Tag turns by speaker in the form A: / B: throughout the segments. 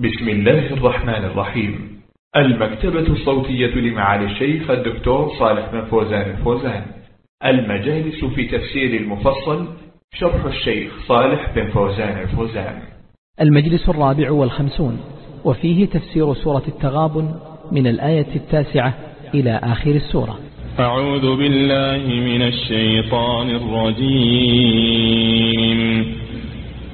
A: بسم الله الرحمن الرحيم. المكتبة الصوتية لمعالي الشيخ الدكتور صالح بن فوزان الفوزان. المجالس في تفسير المفصل شرح الشيخ صالح بن فوزان الفوزان.
B: المجلس الرابع والخمسون وفيه تفسير سورة التغابن من الآية التاسعة إلى آخر السورة.
C: أعوذ بالله من الشيطان الرجيم.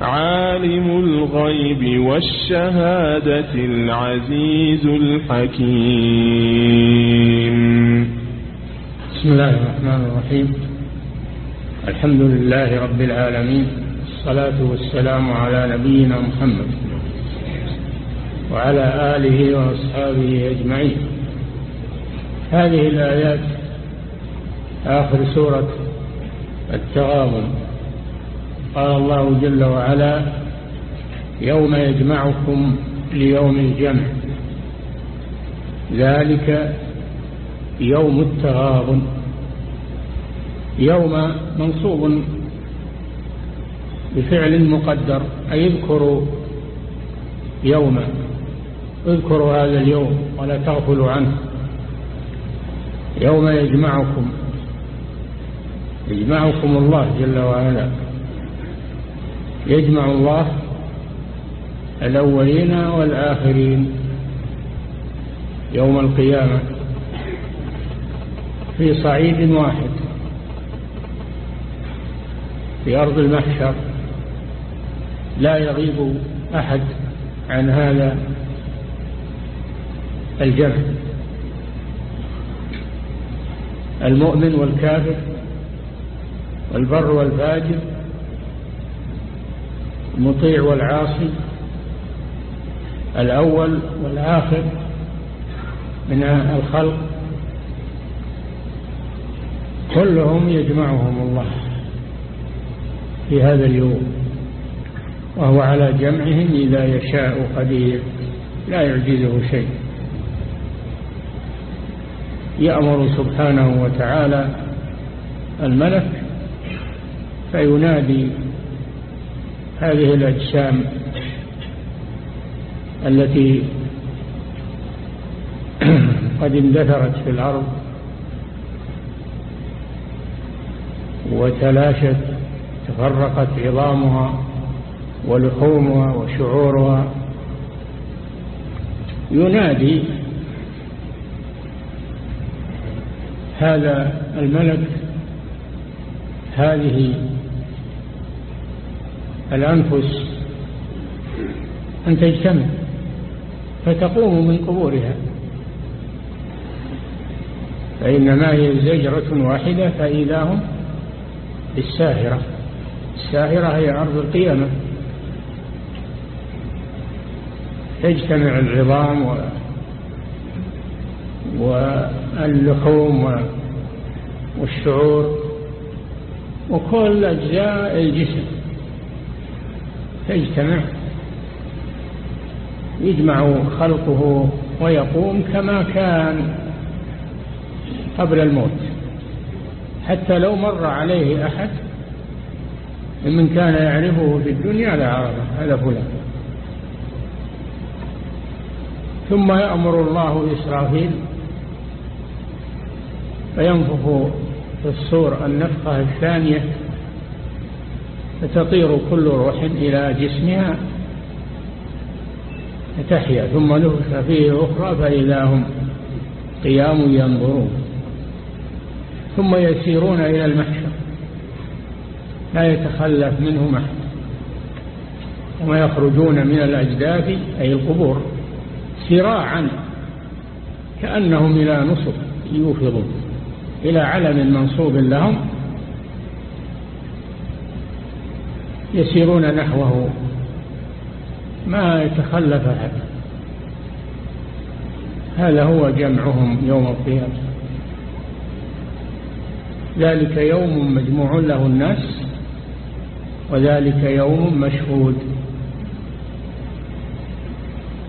C: عالم الغيب والشهادة العزيز الحكيم.
D: بسم الله الرحمن الرحيم. الحمد لله رب العالمين. الصلاة والسلام على نبينا محمد وعلى آله وأصحابه أجمعين. هذه الآيات آخر سورة التغابن. قال الله جل وعلا يوم يجمعكم ليوم الجمع. ذلك يوم التغابن. يوم منصوب بفعل مقدر أي اذكروا يوما اذكروا هذا اليوم ولا تغفلوا عنه. يوم يجمعكم. يجمعكم الله جل وعلا. يجمع الله الأولين والآخرين يوم القيامة في صعيد واحد في أرض المحشر. لا يغيب أحد عن هذا الجمع. المؤمن والكافر والبر والفاجر المطيع والعاصي الأول والآخر من الخلق كلهم يجمعهم الله في هذا اليوم وهو على جمعهم إذا يشاء قدير لا يعجزه شيء. يأمر سبحانه وتعالى الملك فينادي هذه الأجسام التي قد اندثرت في الأرض وتلاشت تفرقت عظامها ولحومها وشعورها. ينادي هذا الملك هذه الأنفس أن تجتمع فتقوم من قبورها. فإنما هي زجرة واحدة فإذا هم بالساهرة. الساهرة هي أرض القيامة. تجتمع العظام و واللحوم والشعور وكل أجزاء الجسم. تجتمع يجمع خلقه ويقوم كما كان قبل الموت. حتى لو مر عليه أحد من كان يعرفه في الدنيا لا عرفه هذا فلان. ثم يأمر الله إسرافيل فينفخ في الصور النفخة الثانية فتطير كل روح إلى جسمها فتحيا ثم نفخ فيه أخرى فإذا هم قيام ينظرون ثم يسيرون إلى المحشر لا يتخلف منه ثم يخرجون من الأجداث أي القبور سراعا كأنهم إلى نصب يوفضون إلى علم منصوب لهم يسيرون نحوه. ما يتخلف أحد. هذا هو جمعهم يوم القيامة. ذلك يوم مجموع له الناس وذلك يوم مشهود.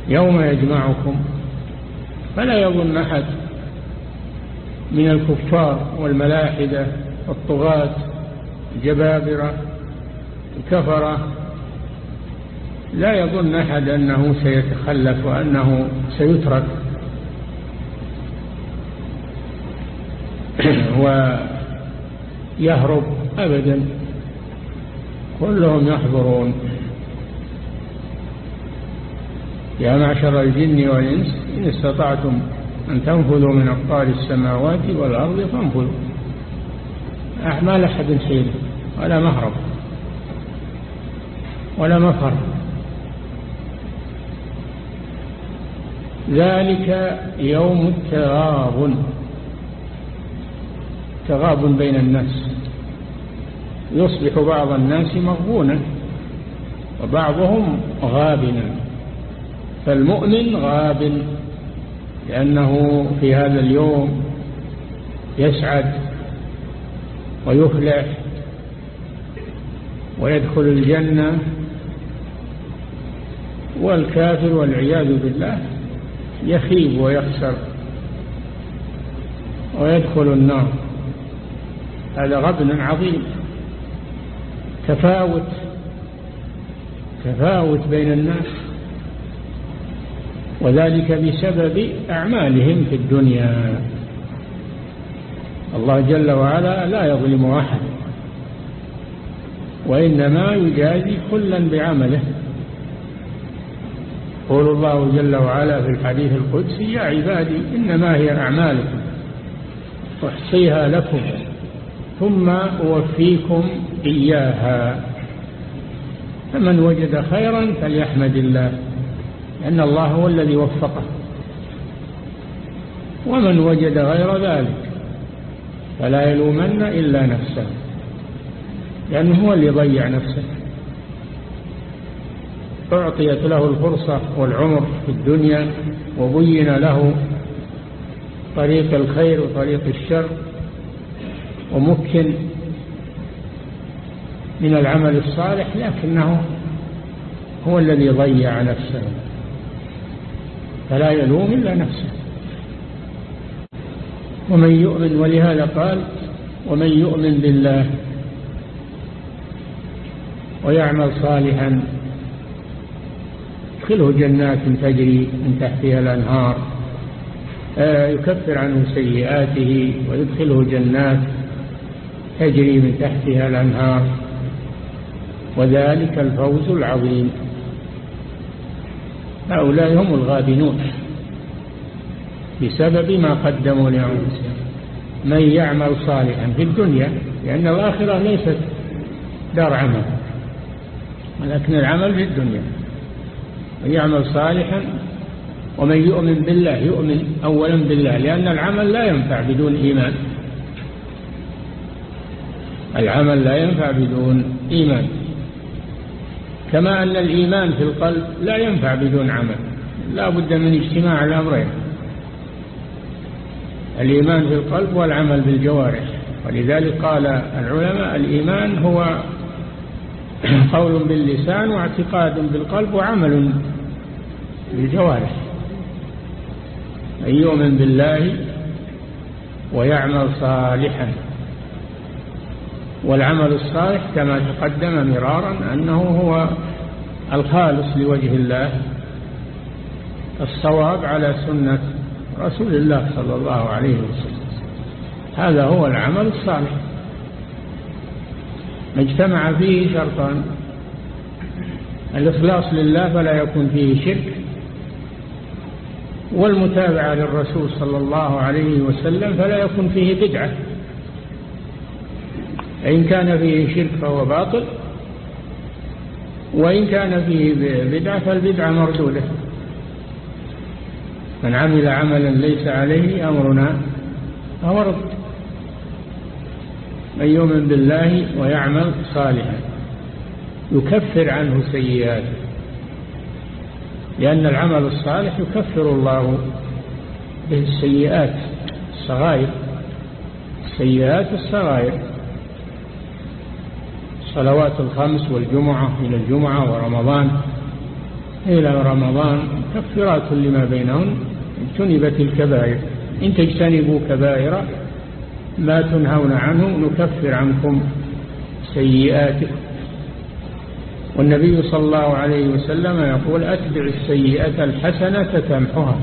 D: يوم يجمعكم. فلا يظن أحد من الكفار والملاحدة والطغاة الجبابرة الكفرة لا يظن أحد أنه سيتخلف وأنه سيترك. ويهرب أبدا. كلهم يحضرون. يا معشر الجن والإنس إن استطعتم أن تنفذوا من أقطار السماوات والأرض فانفذوا. ما لأحد حيلة ولا مهرب. ولا مفر. ذلك يوم التغابن. تغابن بين الناس. يصبح بعض الناس مغبونا وبعضهم غابنا. فالمؤمن غاب لأنه في هذا اليوم يسعد ويفلح ويدخل الجنة والكافر والعياذ بالله يخيب ويخسر ويدخل النار. هذا غبن عظيم. تفاوت تفاوت بين الناس وذلك بسبب أعمالهم في الدنيا. الله جل وعلا لا يظلم أحد وإنما يجازي كلا بعمله. يقول الله جل وعلا في الحديث القدسي يا عبادي إنما هي أعمالكم أحصيها لكم ثم أوفيكم إياها. فمن وجد خيرا فليحمد الله لأن الله هو الذي وفقه. ومن وجد غير ذلك فلا يلومن إلا نفسه لأنه هو اللي ضيع نفسه. أعطيت له الفرصة والعمر في الدنيا وبين له طريق الخير وطريق الشر ومكن من العمل الصالح لكنه هو الذي ضيع نفسه. فلا يلوم إلا نفسه. ومن يؤمن ولهذا قال ومن يؤمن بالله ويعمل صالحا يدخله جنات تجري من تحتها الأنهار آه، يكفر عنه سيئاته ويدخله جنات تجري من تحتها الأنهار. وذلك الفوز العظيم. هؤلاء هم الغابنون بسبب ما قدموا لأنفسهم. من يعمل صالحا في الدنيا لأن الآخرة ليست دار عمل ولكن العمل في الدنيا. من يعمل صالحا ومن يؤمن بالله يؤمن أولا بالله لأن العمل لا ينفع بدون إيمان. العمل لا ينفع بدون إيمان. كما أن الإيمان في القلب لا ينفع بدون عمل لا بد من اجتماع الأمرين. الإيمان في القلب والعمل بالجوارح. ولذلك قال العلماء الإيمان هو قول باللسان واعتقاد بالقلب وعمل بالجوارح أن يؤمن بالله ويعمل صالحا. والعمل الصالح كما تقدم مرارا أنه هو الخالص لوجه الله الصواب على سنة رسول الله صلى الله عليه وسلم. هذا هو العمل الصالح. ما اجتمع فيه شرطان. الإخلاص لله فلا يكون فيه شرك. والمتابعة للرسول صلى الله عليه وسلم فلا يكون فيه بدعة. إن كان فيه شرك فهو باطل وإن كان فيه بدعة فالبدعة مردودة. من عمل عملا ليس عليه أمرنا فهو رد من يؤمن بالله ويعمل صالحا يكفر عنه سيئاته. لأن العمل الصالح يكفر الله به السيئات الصغائر السيئات الصغائر. الصلوات الخمس والجمعة إلى الجمعة ورمضان. إلى رمضان كفرات لما بينهن. اجتنبت الكبائر. إن تجتنبوا كبائر ما تنهون عنه نكفر عنكم سيئاتكم. والنبي صلى الله عليه وسلم يقول أتبع السيئة الحسنة تمحها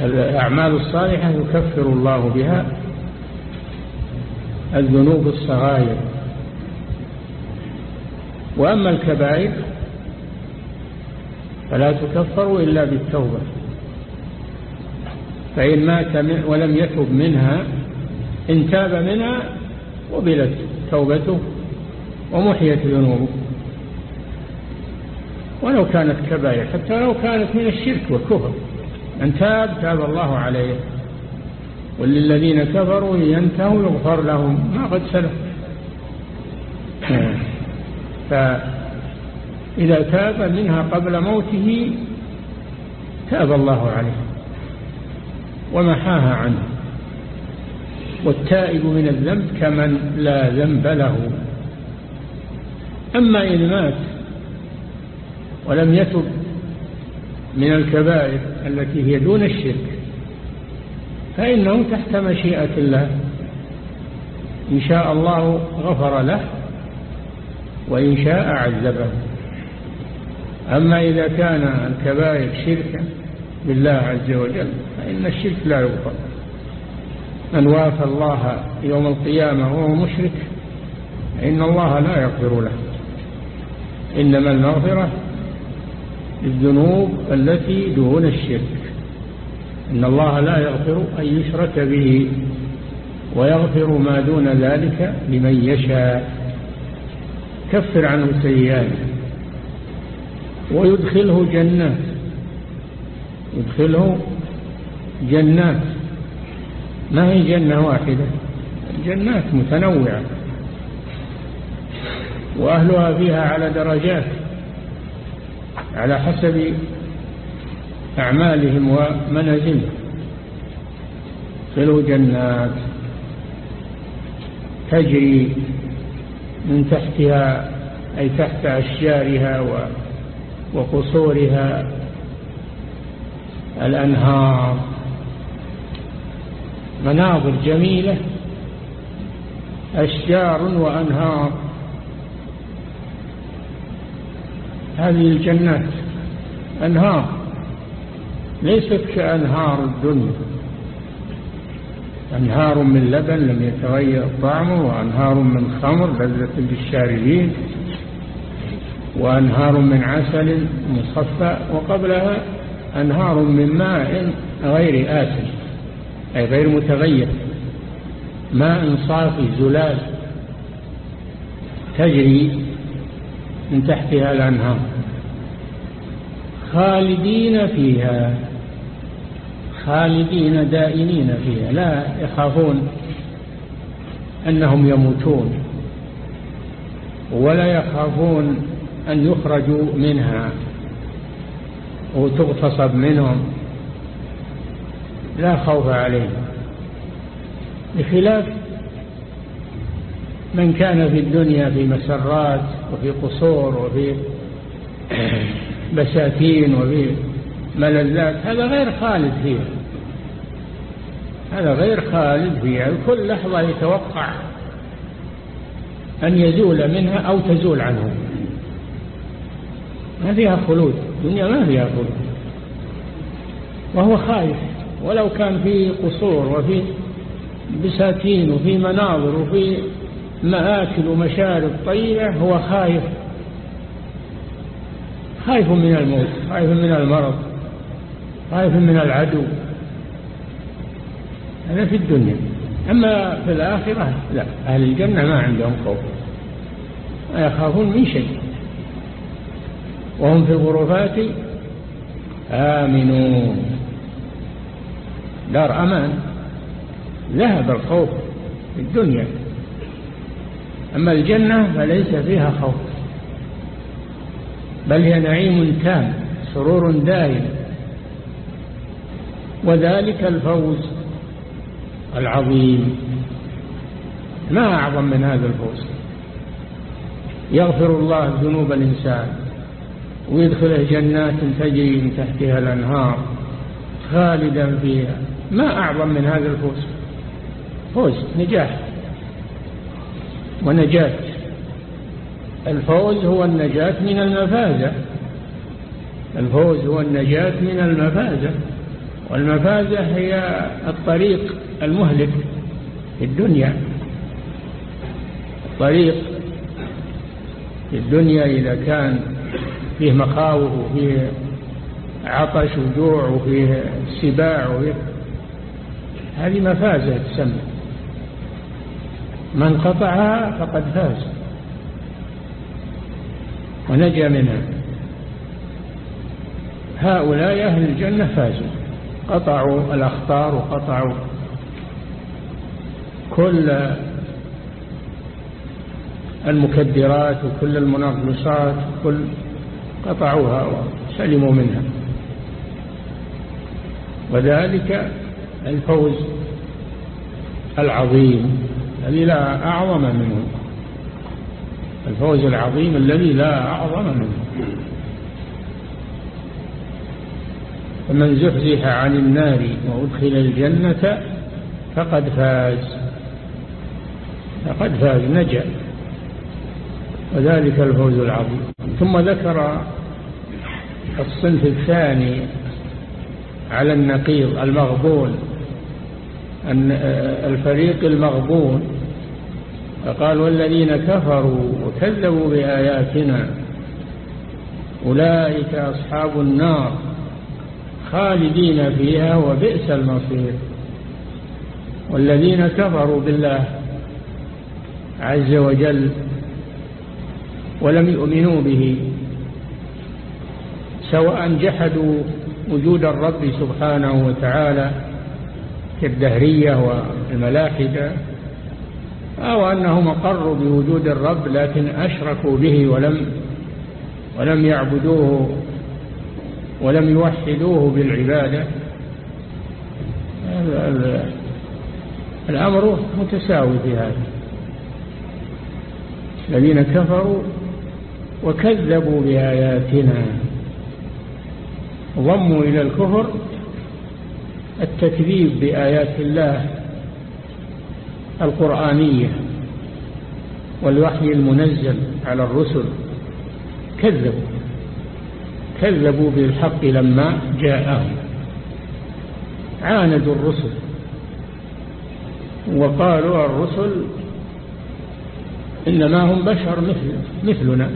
D: الأعمال الصالحة يكفر الله بها الذنوب الصغائر. وأما الكبائر فلا تكفر إلا بالتوبة. فإن مات ولم يتب منها إن تاب منها قبلت توبته ومحيت ذنوبه. ولو كانت كبائر حتى لو كانت من الشرك والكفر. من تاب تاب الله عليه. وللذين كفروا ينتهوا يغفر لهم. ما قد سلف. فإذا تاب منها قبل موته تاب الله عليه. ومحاها عنه. والتائب من الذنب كمن لا ذنب له. أما إن مات ولم يتب من الكبائر التي هي دون الشرك. فإنه تحت مشيئة الله. إن شاء الله غفر له وإن شاء عذبه. أما إذا كان الكبائر شركا بالله عز وجل فإن الشرك لا يغفر. من وافى الله يوم القيامة وهو مشرك إن الله لا يغفر له. إنما المغفرة للذنوب التي دون الشرك. إن الله لا يغفر أن يشرك به ويغفر ما دون ذلك لمن يشاء. كفر عنه سيئاته ويدخله جنات يدخله جنات. ما هي جنة واحدة؟ جنات متنوعة وأهلها فيها على درجات. على حسب أعمالهم ومنازلهم. خلو جنات تجري من تحتها أي تحت أشجارها وقصورها. الأنهار مناظر جميلة أشجار وأنهار. هذه الجنات. أنهار. ليست كأنهار الدنيا. أنهار من لبن لم يتغير طعمه وأنهار من خمر لذة للشاربين وأنهار من عسل مصفى وقبلها أنهار من ماء غير آسن أي غير متغير. ماء صافي زلال تجري من تحتها الأنهار. خالدين فيها. خالدين دائمين فيها. لا يخافون أنهم يموتون. ولا يخافون أن يخرجوا منها. وتغتصب منهم. لا خوف عليهم. بخلاف من كان في الدنيا في مسرات وفي قصور وفي بساتين وفي ملذات هذا غير خالد فيها. هذا غير خالد فيها. كل لحظة يتوقع أن يزول منها أو تزول عنه. ما فيها خلود. الدنيا ما فيها خلود. وهو خايف. ولو كان في قصور وفي بساتين وفي مناظر وفي مآكل ومشارب طيبة هو خايف. خايف من الموت خايف من المرض خايف من العدو. هذا في الدنيا. أما في الآخرة لا أهل الجنة ما عندهم خوف. ما يخافون من شيء. وهم في الغرفات آمنون. دار أمان. ذهب الخوف في الدنيا. أما الجنة فليس فيها خوف بل هي نعيم تام سرور دائم. وذلك الفوز العظيم. ما أعظم من هذا الفوز؟ يغفر الله ذنوب الإنسان ويدخله جنات تجري من تحتها الأنهار خالدا فيها. ما أعظم من هذا الفوز؟ فوز نجاح. ونجاة. الفوز هو النجاة من المفازة الفوز هو النجاة من المفازة والمفازة هي الطريق المهلك في الدنيا. الطريق في الدنيا إذا كان فيه مخاوف وفيه عطش وجوع وفيه سباع وفيه هذه مفازة تسمى. من قطعها فقد فاز. ونجا منها هؤلاء أهل الجنة فازوا. قطعوا الأخطار وقطعوا كل المكدرات وكل المنغصات كل قطعوها وسلموا منها. وذلك الفوز العظيم الذي لا أعظم منه. الفوز العظيم الذي لا أعظم منه. فمن زحزح عن النار وأدخل الجنة فقد فاز. فقد فاز نجا. وذلك الفوز العظيم. ثم ذكر الصنف الثاني على النقيض المغبون الفريق المغبون فقال والذين كفروا وكذبوا بآياتنا أولئك أصحاب النار خالدين فيها وبئس المصير. والذين كفروا بالله عز وجل ولم يؤمنوا به سواء جحدوا وجود الرب سبحانه وتعالى كالدهرية والملاحدة أو أنهم أقروا بوجود الرب لكن أشركوا به ولم ولم يعبدوه ولم يوحدوه بالعبادة. الأمر متساوي في هذا. الذين كفروا وكذبوا بآياتنا ضموا إلى الكفر التكذيب بآيات الله. القرآنية والوحي المنزل على الرسل. كذبوا كذبوا بالحق لما جاءهم. عاندوا الرسل وقالوا الرسل إنما هم بشر مثل مثلنا.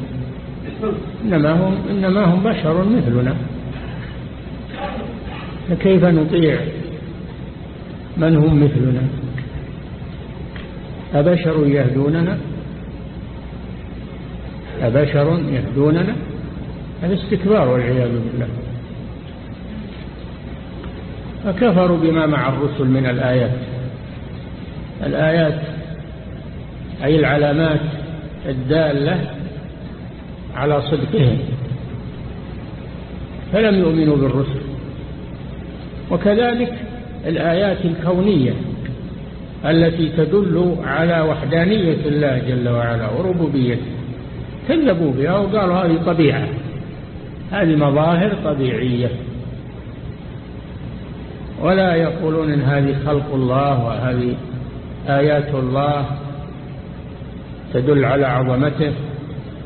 D: إنما هم, إنما هم بشر مثلنا. فكيف نطيع من هم مثلنا؟ أبشر يهدوننا؟ أبشر يهدوننا؟ هذا استكبار والعياذ بالله. فكفروا بما مع الرسل من الآيات. الآيات أي العلامات الدالة على صدقهم. فلم يؤمنوا بالرسل. وكذلك الآيات الكونية. التي تدل على وحدانية الله جل وعلا وربوبيته. كذبوا بها وقالوا هذه طبيعة. هذه مظاهر طبيعية. ولا يقولون إن هذه خلق الله وهذه آيات الله تدل على عظمته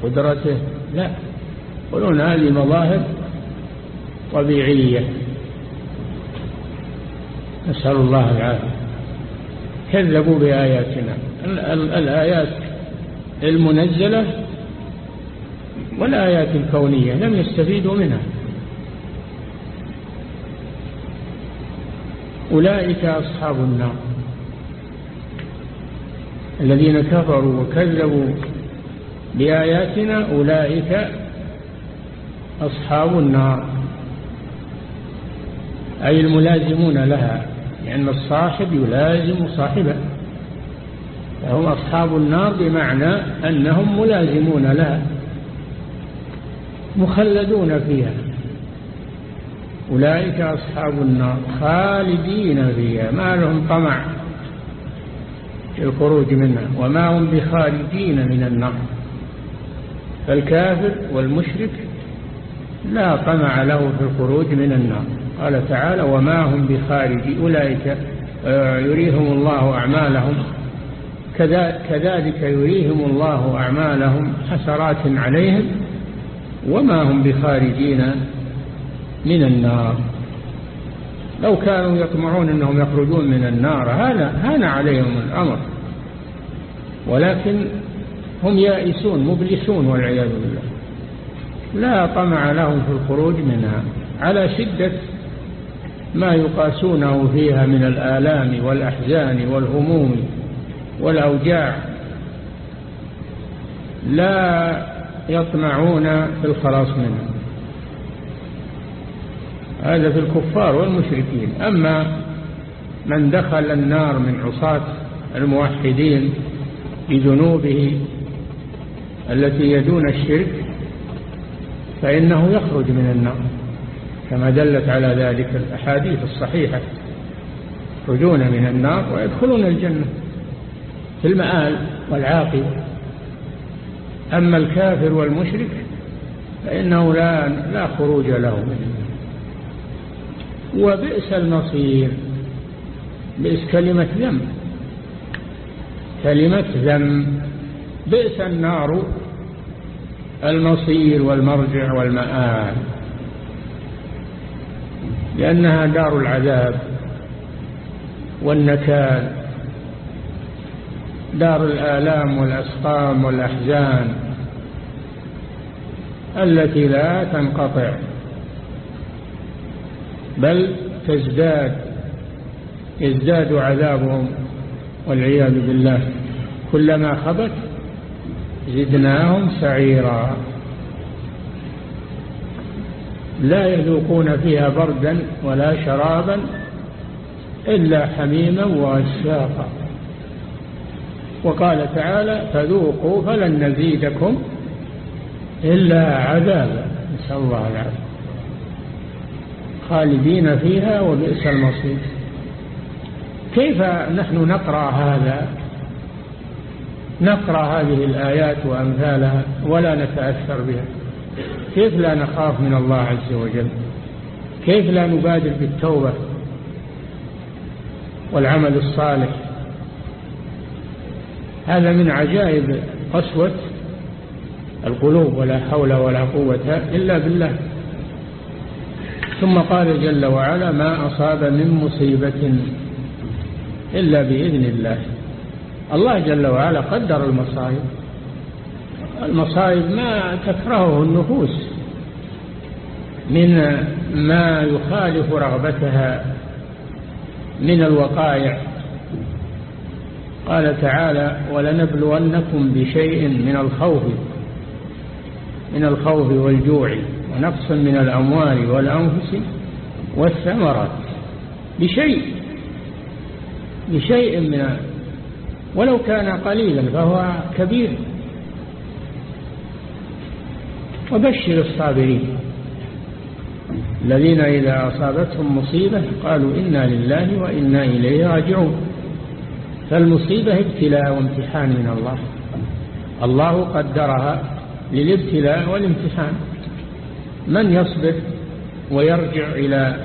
D: قدرته. لا. يقولون هذه مظاهر طبيعية. نسأل الله العافية. كذبوا بآياتنا. الآيات المنزلة والآيات الكونية لم يستفيدوا منها. أولئك أصحاب النار. الذين كفروا وكذبوا بآياتنا أولئك أصحاب النار. أي الملازمون لها. لأن الصاحب يلازم صاحبه فهم أصحاب النار بمعنى أنهم ملازمون لها مخلدون فيها. أولئك أصحاب النار خالدين فيها ما لهم طمع في الخروج منها وما هم بخارجين من النار. فالكافر والمشرك لا طمع له في الخروج من النار. قال تعالى وما هم بخارج أولئك آه، يريهم الله أعمالهم. كذلك يريهم الله أعمالهم حسرات عليهم. وما هم بخارجين من النار. لو كانوا يطمعون أنهم يخرجون من النار هان عليهم الأمر. ولكن هم يائسون مبلسون والعياذ بالله. لا طمع لهم في الخروج منها. على شدة ما يقاسونه فيها من الآلام والأحزان والهموم والأوجاع لا يطمعون في الخلاص منها هذا في الكفار والمشركين. أما من دخل النار من عصاة الموحدين بذنوبه التي يدون الشرك فإنه يخرج من النار. كما دلت على ذلك الأحاديث الصحيحة. يخرجون من النار ويدخلون الجنة. في المآل والعاقبة أما الكافر والمشرك فإنه لا, لا خروج له منه وبئس المصير. بئس كلمة ذم. كلمة ذم. بئس النار. المصير والمرجع والمآل. لأنها دار العذاب والنكال دار الآلام والأسقام والأحزان التي لا تنقطع بل تزداد يزداد عذابهم والعياذ بالله. كلما خبت زدناهم سعيرا. لا يذوقون فيها بردا ولا شرابا إلا حميما وغساقا وقال تعالى فذوقوا فلن نزيدكم إلا عذابا. نسأل الله العافية. خالدين فيها وبئس المصير. كيف نحن نقرأ هذا؟ نقرأ هذه الآيات وأمثالها ولا نتأثر بها؟ كيف لا نخاف من الله عز وجل؟ كيف لا نبادر بالتوبة والعمل الصالح؟ هذا من عجائب قسوة القلوب ولا حول ولا قوة إلا بالله. ثم قال جل وعلا ما أصاب من مصيبة إلا بإذن الله. الله جل وعلا قدر المصائب. المصائب ما تكرهه النفوس من ما يخالف رغبتها من الوقائع. قال تعالى ولنبلونكم بشيء من الخوف من الخوف والجوع ونقص من الأموال والأنفس والثمرات. بشيء بشيء من ولو كان قليلا فهو كبير. وبشر الصابرين. الذين إذا أصابتهم مصيبة قالوا إنا لله وإنا إليه راجعون. فالمصيبة ابتلاء وامتحان من الله. الله قدرها للابتلاء والامتحان. من يصبر ويرجع إلى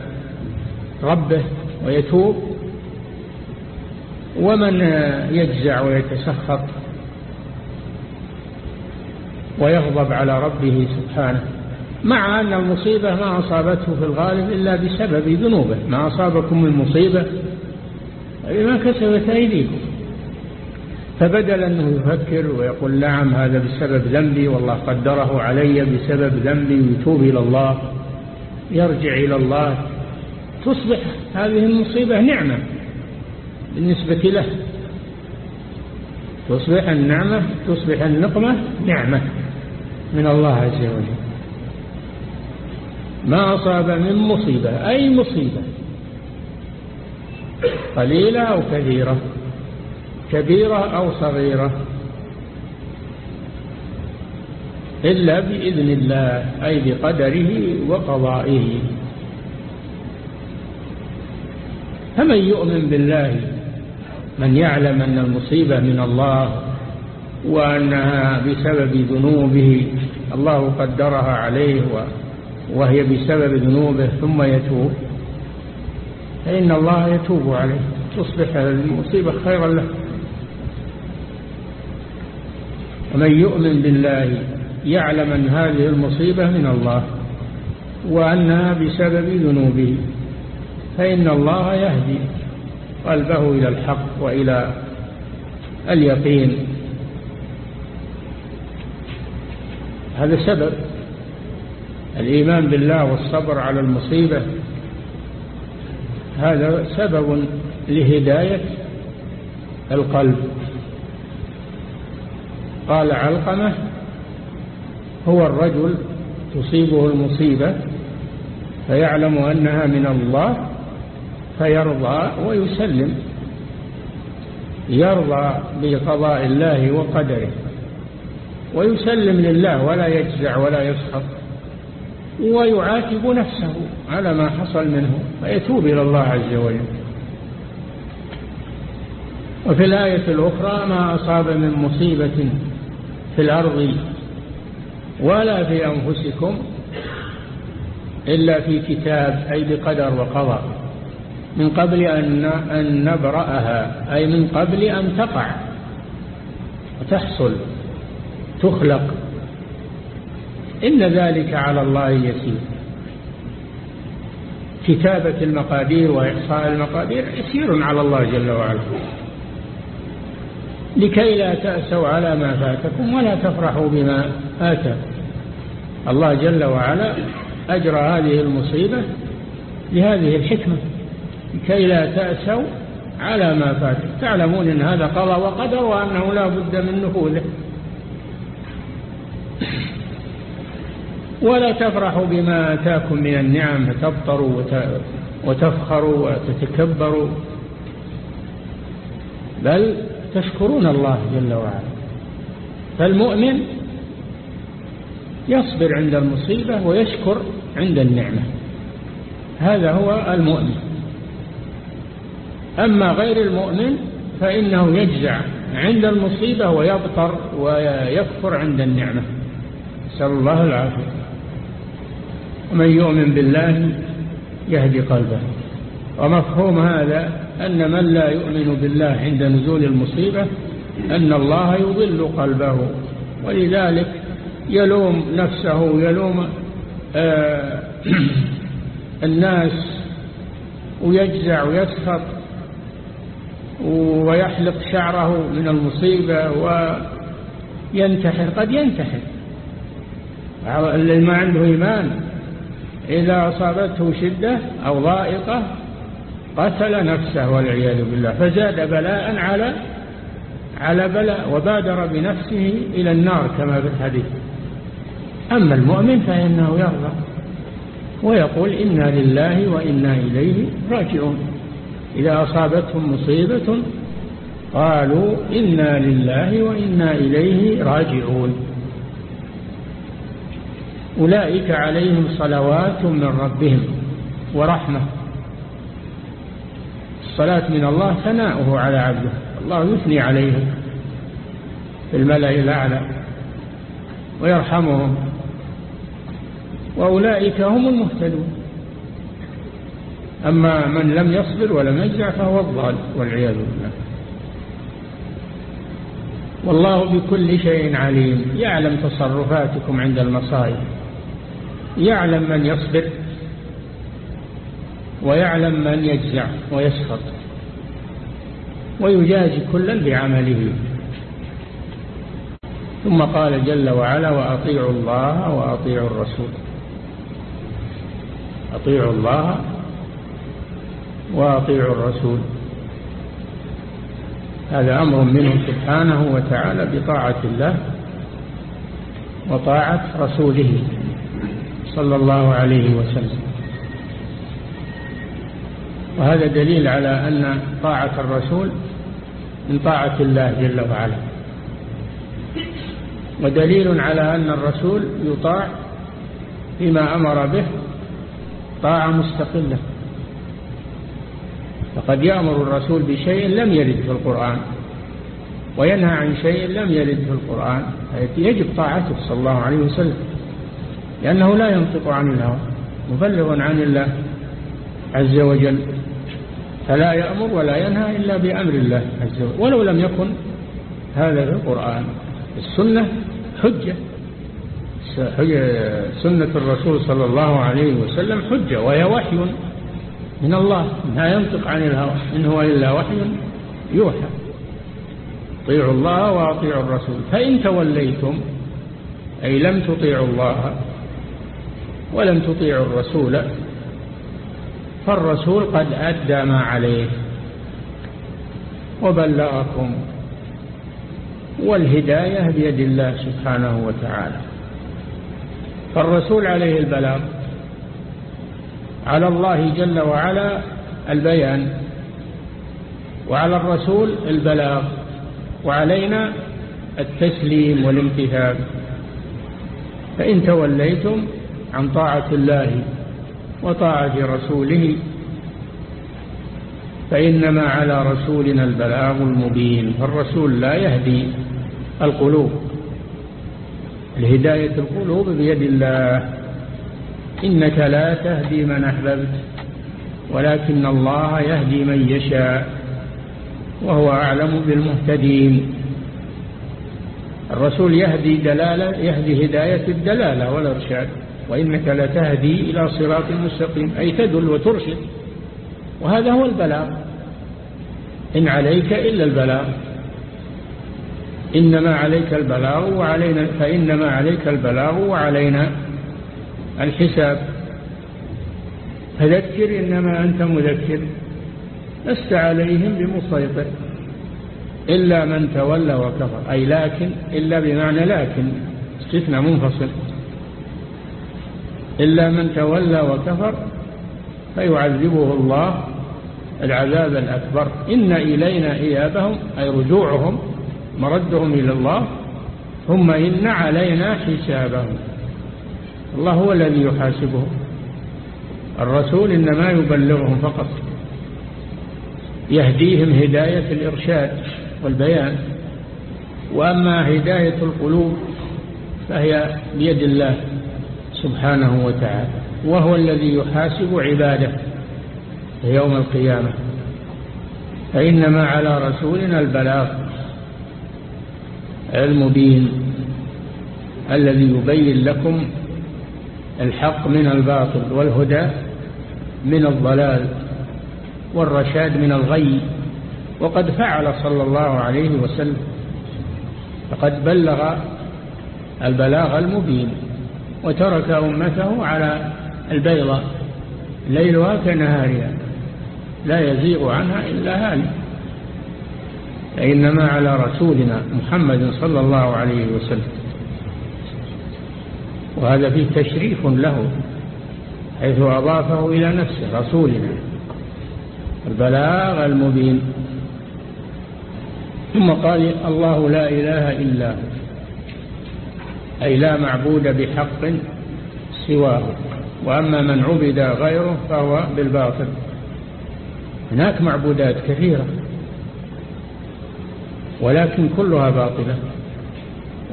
D: ربه ويتوب؟ ومن يجزع ويتسخط؟ ويغضب على ربه سبحانه مع أن المصيبة ما أصابته في الغالب إلا بسبب ذنوبه. ما أصابكم من مصيبة بما كسبت أيديكم. فبدل أنه يفكر ويقول نعم هذا بسبب ذنبي والله قدره علي بسبب ذنبي ويتوب إلى الله يرجع إلى الله تصبح هذه المصيبة نعمة بالنسبة له. تصبح النعمة تصبح النقمة نعمة. من الله عز وجل. ما أصاب من مصيبة أي مصيبة؟ قليلة أو كثيرة كبيرة أو صغيرة؟ إلا بإذن الله أي بقدره وقضائه. فمن يؤمن بالله من يعلم أن المصيبة من الله وأنها بسبب ذنوبه الله قدرها عليه وهي بسبب ذنوبه ثم يتوب. فإن الله يتوب عليه. تصبح المصيبة خيرا له. ومن يؤمن بالله يعلم أن هذه المصيبة من الله وأنها بسبب ذنوبه. فإن الله يهدي قلبه إلى الحق وإلى اليقين. هذا سبب. الإيمان بالله والصبر على المصيبة هذا سبب لهداية القلب. قال علقمة هو الرجل تصيبه المصيبة فيعلم أنها من الله فيرضى ويسلم يرضى بقضاء الله وقدره. ويسلم لله ولا يجزع ولا يسخط ويعاتب نفسه على ما حصل منه فيتوب إلى الله عز وجل. وفي الآية الأخرى ما أصاب من مصيبة في الأرض ولا في أنفسكم إلا في كتاب أي بقدر وقضاء من قبل أن نبرأها أي من قبل أن تقع وتحصل. تخلق. إن ذلك على الله يسير. كتابة المقادير وإحصاء المقادير يسير على الله جل وعلا. لكي لا تأسوا على ما فاتكم ولا تفرحوا بما آتاكم. الله جل وعلا أجرى هذه المصيبة لهذه الحكمة. لكي لا تأسوا على ما فاتكم. تعلمون أن هذا قضى وقدر وأنه لا بد من نفوذه. ولا تفرحوا بما آتاكم من النعم فتبطروا وتفخروا وتتكبروا. بل تشكرون الله جل وعلا. فالمؤمن يصبر عند المصيبة ويشكر عند النعمة. هذا هو المؤمن. أما غير المؤمن فإنه يجزع عند المصيبة ويبطر ويكفر عند النعمة. نسأل الله العافية. ومن يؤمن بالله يهدي قلبه. ومفهوم هذا أن من لا يؤمن بالله عند نزول المصيبة أن الله يضل قلبه ولذلك يلوم نفسه يلوم آه الناس ويجزع ويسخط ويحلق شعره من المصيبة وينتحر قد ينتحر. اللي ما عنده إيمان. إذا أصابته شدة أو ضائقة قتل نفسه والعياذ بالله فزاد بلاء على على بلاء وبادر بنفسه إلى النار كما في الحديث. أما المؤمن فإنه يرضى ويقول إنا لله وإنا إليه راجعون. إذا أصابتهم مصيبة قالوا إنا لله وإنا إليه راجعون. أولئك عليهم صلوات من ربهم ورحمة. الصلاة من الله ثناؤه على عبده الله يثني عليهم في الملأ الأعلى ويرحمهم. وأولئك هم المهتدون. أما من لم يصبر ولم يجزع فهو الضال والعياذ بالله. والله بكل شيء عليم يعلم تصرفاتكم عند المصائب. يعلم من يصبر ويعلم من يجزع ويسخط ويجازي كلا بعمله. ثم قال جل وعلا وأطيعوا الله وأطيعوا الرسول. أطيعوا الله وأطيعوا الرسول. هذا أمر منه سبحانه وتعالى بطاعة الله وطاعة رسوله. صلى الله عليه وسلم. وهذا دليل على أن طاعة الرسول من طاعة الله جل وعلا. ودليل على أن الرسول يطاع فيما أمر به طاعة مستقلة. فقد يأمر الرسول بشيء لم يرد في القرآن وينهى عن شيء لم يرد في القرآن يجب طاعته صلى الله عليه وسلم. لأنه لا ينطق عن الهوى مبلغ عن الله عز وجل. فلا يأمر ولا ينهى إلا بأمر الله عز وجل. ولو لم يكن هذا في القرآن. السنة حجة. سنة الرسول صلى الله عليه وسلم حجة وهي وحي من الله لا ينطق عن الهوى. إن هو إلا وحي يوحى. طيعوا الله وأطيعوا الرسول. فإن توليتم أي لم تطيعوا الله ولم تطيعوا الرسول فالرسول قد أدى ما عليه وبلغكم والهداية بيد الله سبحانه وتعالى. فالرسول عليه البلاغ على الله جل وعلا البيان وعلى الرسول البلاغ وعلينا التسليم والامتثال. فإن توليتم عن طاعة الله وطاعة رسوله فإنما على رسولنا البلاغ المبين فالرسول لا يهدي القلوب. الهداية القلوب بيد الله. إنك لا تهدي من أحببت ولكن الله يهدي من يشاء وهو أعلم بالمهتدين. الرسول يهدي دلالة يهدي هداية الدلالة والإرشاد. وإنك لتهدي إلى صراط مستقيم أي تدل وترشد. وهذا هو البلاغ. إن عليك إلا البلاغ. إنما عليك البلاغ وعلينا فإنما عليك البلاغ وعلينا الحساب. فذكر إنما أنت مذكر. لست عليهم بمسيطر. إلا من تولى وكفر. أي لكن إلا بمعنى لكن. استثنى منفصل. إلا من تولى وكفر فيعذبه الله العذاب الأكبر. إن إلينا إيابهم أي رجوعهم مردهم إلى الله ثم إن علينا حسابهم. الله هو الذي يحاسبهم الرسول إنما يبلغهم فقط. يهديهم هداية الإرشاد والبيان. وأما هداية القلوب فهي بيد الله. سبحانه وتعالى وهو الذي يحاسب عباده يوم القيامة. فإنما على رسولنا البلاغ المبين الذي يبين لكم الحق من الباطل والهدى من الضلال والرشاد من الغي. وقد فعل صلى الله عليه وسلم فقد بلغ البلاغ المبين. وترك أمته على البيضة ليلها كنهارها لا يزيغ عنها إلا هالك. فإنما على رسولنا محمد صلى الله عليه وسلم. وهذا فيه تشريف له حيث أضافه إلى نفسه رسولنا البلاغ المبين. ثم قال الله لا إله إلا هو. أي لا معبود بحق سواه. وأما من عبد غيره فهو بالباطل. هناك معبودات كثيرة ولكن كلها باطلة.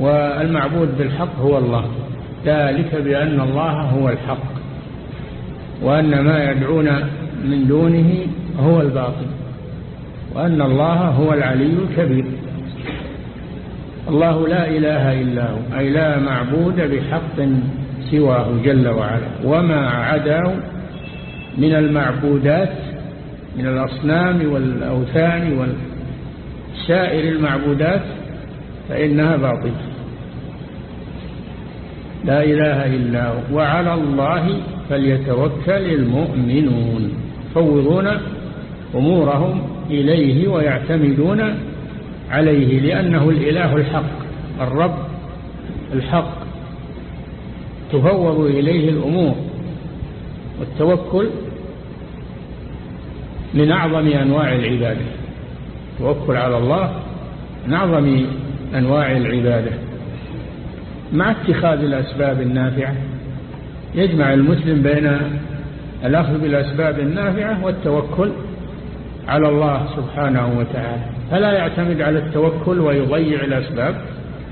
D: والمعبود بالحق هو الله. ذلك بأن الله هو الحق وأن ما يدعون من دونه هو الباطل وأن الله هو العلي الكبير. الله لا إله إلا هو أي لا معبود بحق سواه جل وعلا. وما عداه من المعبودات من الأصنام والأوثان وسائر المعبودات فإنها باطلة. لا إله إلا هو وعلى الله فليتوكل المؤمنون. فوضون أمورهم إليه ويعتمدون عليه لأنه الإله الحق الرب الحق. تفوض إليه الأمور والتوكل من أعظم أنواع العبادة. التوكل على الله من أعظم أنواع العبادة. مع اتخاذ الأسباب النافعة يجمع المسلم بين الأخذ بالأسباب النافعة والتوكل على الله سبحانه وتعالى. فلا يعتمد على التوكل ويضيع الأسباب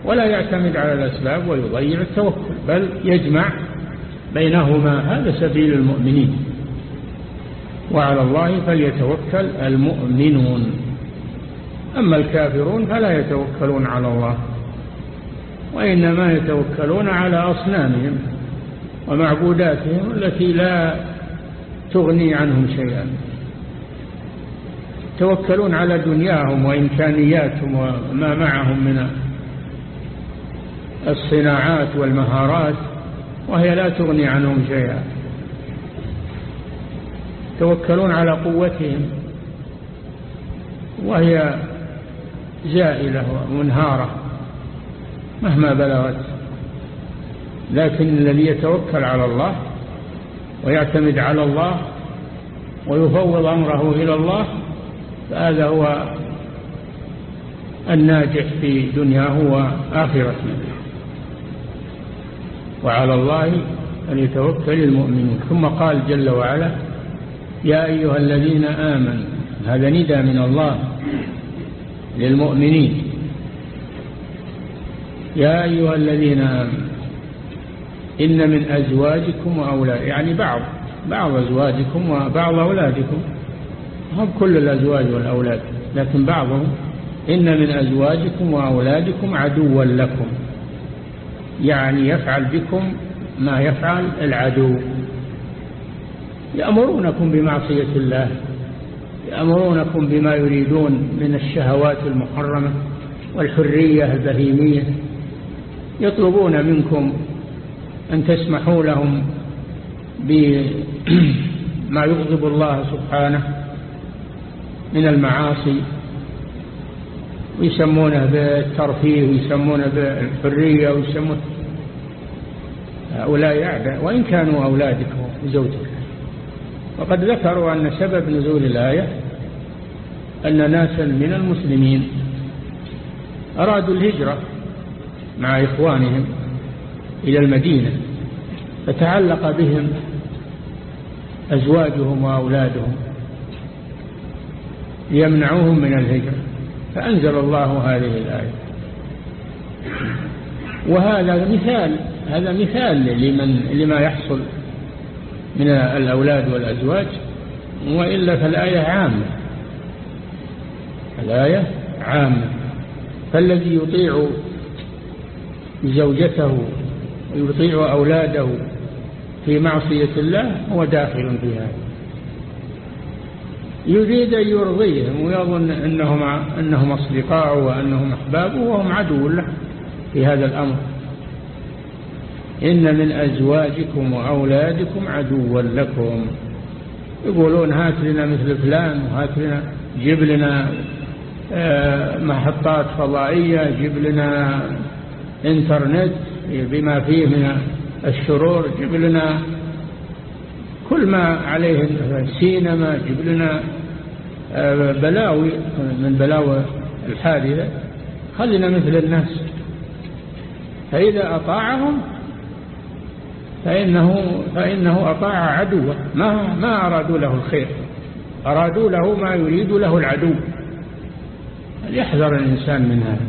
D: ولا يعتمد على الأسباب ويضيع التوكل بل يجمع بينهما. هذا سبيل المؤمنين. وعلى الله فليتوكل المؤمنون. أما الكافرون فلا يتوكلون على الله وإنما يتوكلون على أصنامهم ومعبوداتهم التي لا تغني عنهم شيئا. يتوكلون على دنياهم وإمكانياتهم وما معهم من الصناعات والمهارات وهي لا تغني عنهم شيئا. يتوكلون على قوتهم وهي زائلة ومنهارة مهما بلغت. لكن الذي يتوكل على الله ويعتمد على الله ويفوض أمره إلى الله فهذا هو الناجح في دنياه وآخرته وعلى الله أن يتوكل المؤمنون. ثم قال جل وعلا يا أيها الذين آمنوا هذا ندى من الله للمؤمنين. يا أيها الذين آمنوا إن من أزواجكم وأولاد يعني بعض بعض أزواجكم وبعض أولادكم. هم كل الأزواج والأولاد لكن بعضهم إن من أزواجكم وأولادكم عدوا لكم يعني يفعل بكم ما يفعل العدو. يأمرونكم بمعصية الله يأمرونكم بما يريدون من الشهوات المحرمة والحرية البهيمية. يطلبون منكم أن تسمحوا لهم بما يغضب الله سبحانه من المعاصي ويسمونه بالترفيه ويسمونه بالحرية ويسمونه هؤلاء أعداء وإن كانوا أولادك وزوجك. وقد ذكروا أن سبب نزول الآية أن ناسا من المسلمين أرادوا الهجرة مع إخوانهم إلى المدينة فتعلق بهم أزواجهم وأولادهم. ليمنعوهم من الهجرة. فأنزل الله هذه الآية. وهذا مثال هذا مثال لمن لما يحصل من الأولاد والأزواج وإلا فالآية عامة. الآية عامة. فالذي يطيع زوجته ويطيع أولاده في معصية الله هو داخل في هذا يريد أن يرضيهم ويظن أنهم, أنهم أصدقاء وأنهم أحبابه وهم عدو له في هذا الأمر. إن من أزواجكم وأولادكم عدوا لكم. يقولون هات لنا مثل فلان وهات لنا جيب لنا آه، محطات فضائية جيب لنا إنترنت بما فيه من الشرور جيب لنا كل ما عليه سينما جيب لنا آه، بلاوي من بلاوي الحادثة. خلنا مثل الناس. فإذا أطاعهم فإنه, فإنه أطاع عدوه. ما, ما أرادوا له الخير. أرادوا له ما يريد له العدو. يحذر الإنسان من هذا؟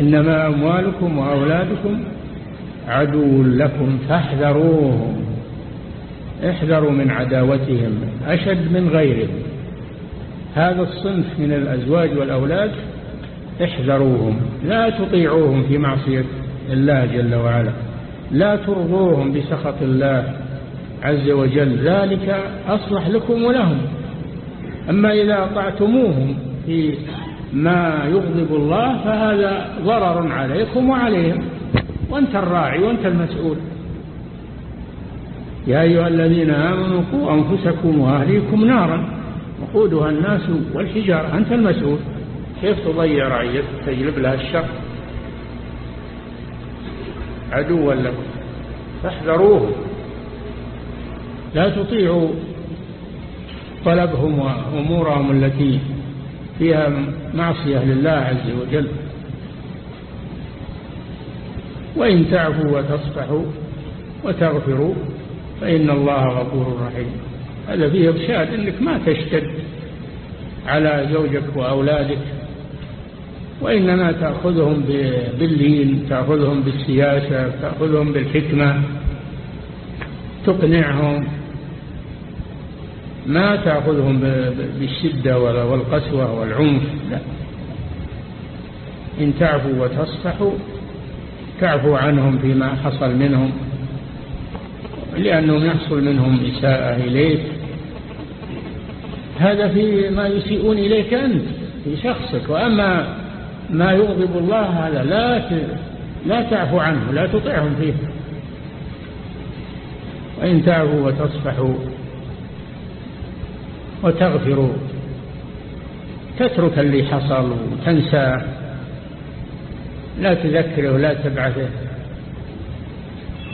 D: إنما أموالكم وأولادكم عدو لكم فاحذروهم. احذروا من عداوتهم أشد من غيرهم. هذا الصنف من الأزواج والأولاد احذروهم لا تطيعوهم في معصية الله جل وعلا. لا ترضوهم بسخط الله عز وجل ذلك أصلح لكم ولهم. أما إذا أطعتموهم في ما يغضب الله فهذا ضرر عليكم وعليهم. وأنت الراعي وأنت المسؤول. يا أيها الذين آمنوا قوا أنفسكم وأهليكم نارا وقودها الناس والحجارة. أنت المسؤول. كيف تضيع رعيتك تجلب لها الشر. عدوا لكم. فاحذروه لا تطيعوا طلبهم وأمورهم التي فيها معصية لله عز وجل. وإن تعفوا وتصفحوا وتغفروا فإن الله غفور رحيم. هذا فيه إرشاد أنك ما تشتد على زوجك وأولادك وإنما تأخذهم باللين تأخذهم بالسياسة تأخذهم بالحكمة تقنعهم. ما تأخذهم بالشدة والقسوة والعنف لا. إن تعفوا وتصفحوا تعفو عنهم فيما حصل منهم. لأنهم يحصل منهم إساءة إليك. هذا في ما يسيئون إليك أنت في شخصك. وأما ما يغضب الله هذا لا لا تعفو عنه لا تطيعهم فيه. وإن تعفوا وتصفحوا وتغفروا تترك اللي حصل وتنسى. لا تذكره ولا تبعثه.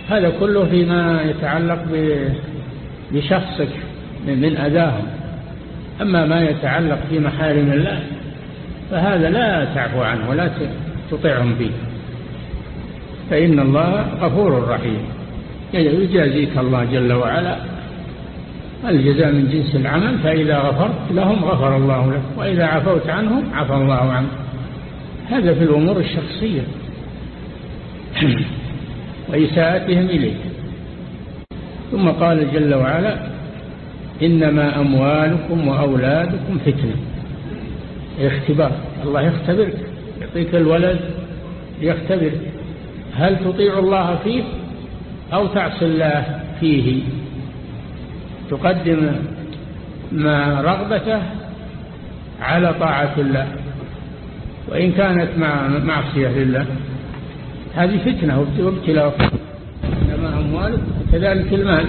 D: هذا كله فيما يتعلق بشخصك من أذاهم أما ما يتعلق في محارم الله فهذا لا تعفو عنه ولا تطيعهم فيه. فإن الله غفور رحيم. يجازيك الله جل وعلا الجزاء من جنس العمل فإذا غفرت لهم غفر الله لك وإذا عفوت عنهم عفى الله عنك. هذا في الأمور الشخصية. وإساءتهم إليك. ثم قال جل وعلا إنما أموالكم وأولادكم فتنة. اختبار الله يختبرك يعطيك الولد ليختبرك هل تطيع الله فيه أو تعصي الله فيه؟ تقدم ما رغبته على طاعة الله. وإن كانت مع معصية لله هذه فتنة وابتلاء إنما أموالك كذلك المال.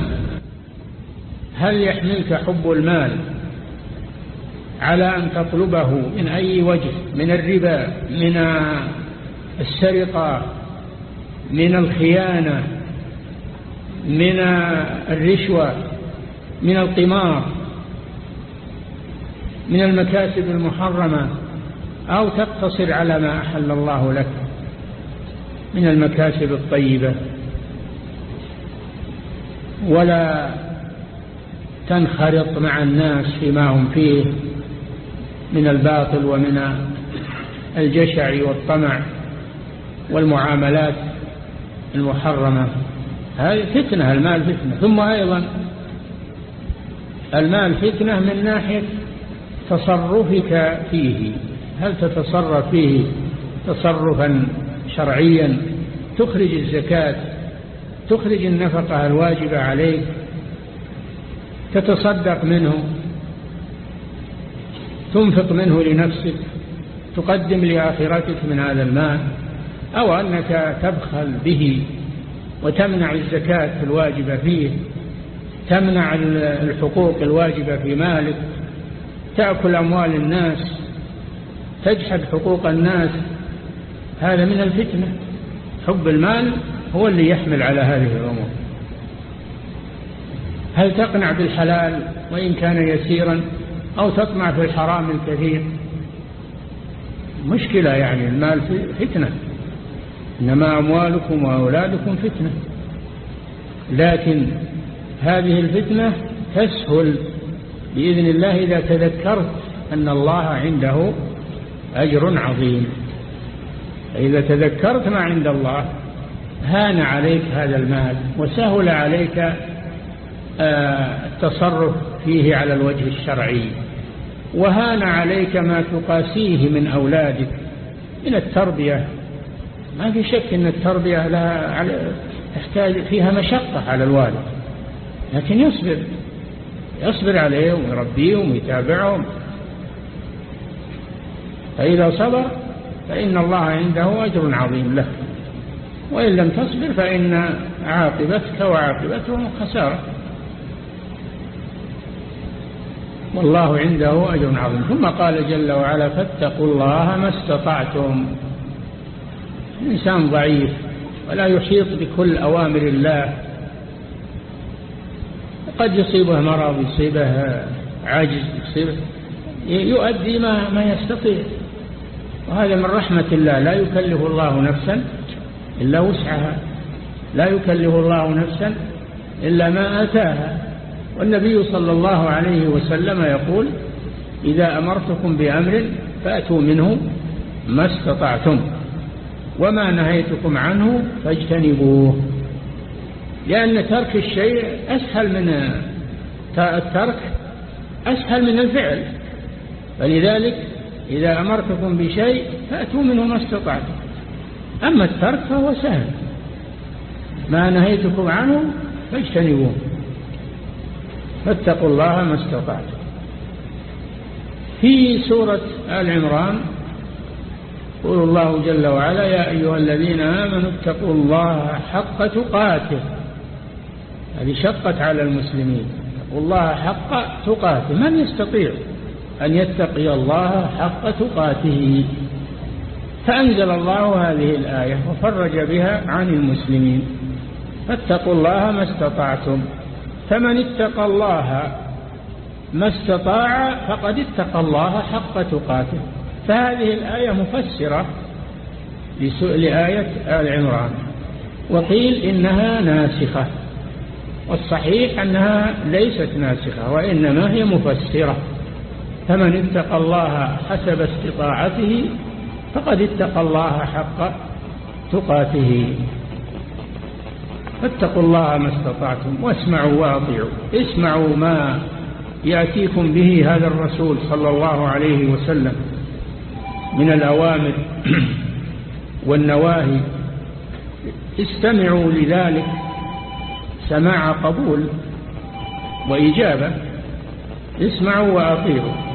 D: هل يحملك حب المال على أن تطلبه من أي وجه؟ من الربا من السرقة من الخيانة من الرشوة من القمار من المكاسب المحرمة؟ أو تقتصر على ما أحل الله لك؟ من المكاسب الطيبة. ولا تنخرط مع الناس فيما هم فيه من الباطل ومن الجشع والطمع والمعاملات المحرمة. هذه فتنة المال فتنة. ثم أيضا المال فتنة من ناحية تصرفك فيه. هل تتصرف فيه تصرفا شرعيا تخرج الزكاة تخرج النفقة الواجبة عليك تتصدق منه تنفق منه لنفسك تقدم لآخرتك من هذا المال أو أنك تبخل به وتمنع الزكاة الواجبة فيه تمنع الحقوق الواجبة في مالك تأكل أموال الناس تجحد حقوق الناس. هذا من الفتنة. حب المال هو اللي يحمل على هذه الأمور. هل تقنع بالحلال وإن كان يسيرا أو تطمع في الحرام الكثير؟ مشكلة يعني المال فتنة. إنما أموالكم وأولادكم فتنة. لكن هذه الفتنة تسهل بإذن الله إذا تذكرت أن الله عنده أجر عظيم. إذا تذكرت ما عند الله هان عليك هذا المال وسهل عليك آه، التصرف فيه على الوجه الشرعي. وهان عليك ما تقاسيه من أولادك. من التربية ما في شك أن التربية لها تحتاج فيها مشقة على الوالد. لكن يصبر يصبر عليهم ويربيهم ويتابعهم. فإذا صبر فإن الله عنده أجر عظيم له. وإن لم تصبر فإن عاقبتك وعاقبتهم خسارة. والله عنده أجر عظيم. ثم قال جل وعلا فاتقوا الله ما استطعتم. الإنسان ضعيف ولا يحيط بكل أوامر الله. قد يصيبه مرض يصيبه عجز يصيبه يؤدي ما, ما يستطيع. وهذا من رحمة الله. لا يكلف الله نفسا إلا وسعها. لا يكلف الله نفسا إلا ما أتاها. والنبي صلى الله عليه وسلم يقول إذا أمرتكم بأمر فأتوا منه ما استطعتم وما نهيتكم عنه فاجتنبوه. لأن ترك الشيء أسهل من الترك أسهل من الفعل. فلذلك إذا أمرتكم بشيء فأتوا منه ما استطعتم. أما الترك فهو سهل. ما نهيتكم عنه فاجتنبوه. فاتقوا الله ما استطعتم. في سورة آل عمران يقول الله جل وعلا يا أيها الذين آمنوا اتقوا الله حق تقاته. هذه شقت على المسلمين. اتقوا الله حق تقاته. من يستطيع؟ أن يتقي الله حق تقاته. فأنزل الله هذه الآية وفرج بها عن المسلمين. فاتقوا الله ما استطعتم فمن اتقى الله ما استطاع فقد اتقى الله حق تقاته. فهذه الآية مفسرة لآية آل عمران وقيل إنها ناسخة والصحيح أنها ليست ناسخة وإنما هي مفسرة. فمن اتقى الله حسب استطاعته فقد اتقى الله حق تقاته. فاتقوا الله ما استطعتم واسمعوا واطيعوا اسمعوا ما يأتيكم به هذا الرسول صلى الله عليه وسلم من الأوامر والنواهي. استمعوا لذلك سماع قبول وإجابة اسمعوا وأطيعوا.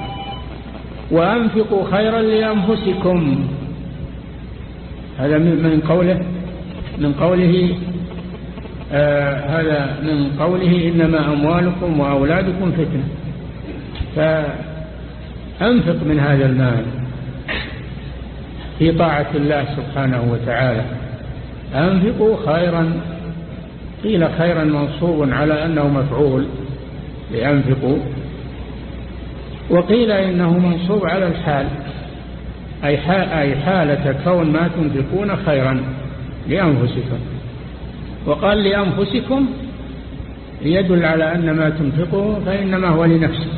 D: وأنفقوا خيرا لأنفسكم. هذا من قوله من قوله آه هذا من قوله إنما أموالكم وأولادكم فتنة. فأنفق من هذا المال في طاعة الله سبحانه وتعالى. أنفقوا خيرا قيل خيرا منصوب على أنه مفعول. لأنفقوا. وقيل إنه منصوب على الحال أي حالة كون ما تنفقون خيرا لأنفسكم. وقال لأنفسكم يدل على أن ما تنفقه فإنما هو لنفسك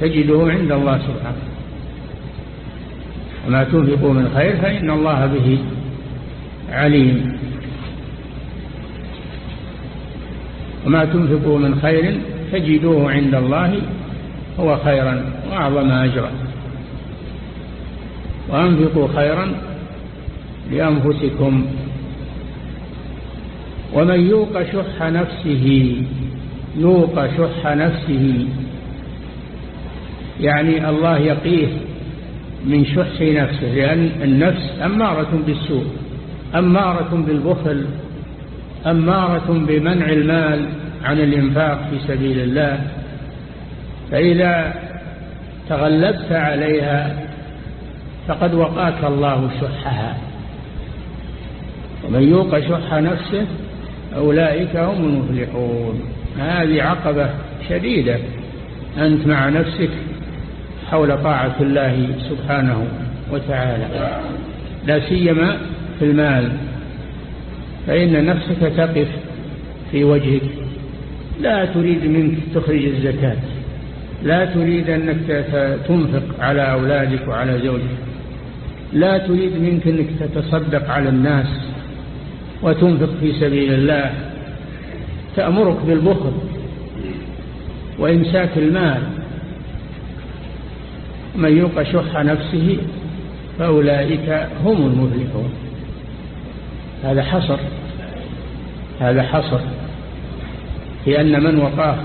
D: تجده عند الله سبحانه. وما تنفقوا من خير فإن الله به عليم. وما تنفقوا من خير تجدوه عند الله هو خيرا وأعظم أجرا. وأنفقوا خيرا لأنفسكم. ومن يوق شح نفسه يوق شح نفسه. يعني الله يقيه من شح نفسه لأن النفس أمارة بالسوء أمارة بالبخل أمارة بمنع المال عن الإنفاق في سبيل الله. فإذا تغلبت عليها فقد وقاك الله شحها. ومن يوق شح نفسه أولئك هم المفلحون. هذه عقبة شديدة. أنت مع نفسك حول طاعة الله سبحانه وتعالى لا سيما في المال. فإن نفسك تقف في وجهك لا تريد منك تخرج الزكاة. لا تريد أنك تنفق على أولادك وعلى زوجك. لا تريد منك أنك تتصدق على الناس وتنفق في سبيل الله. تأمرك بالبخل وإمساك المال. من يوق شح نفسه فأولئك هم المفلحون. هذا حصر. هذا حصر. في أن من وقاه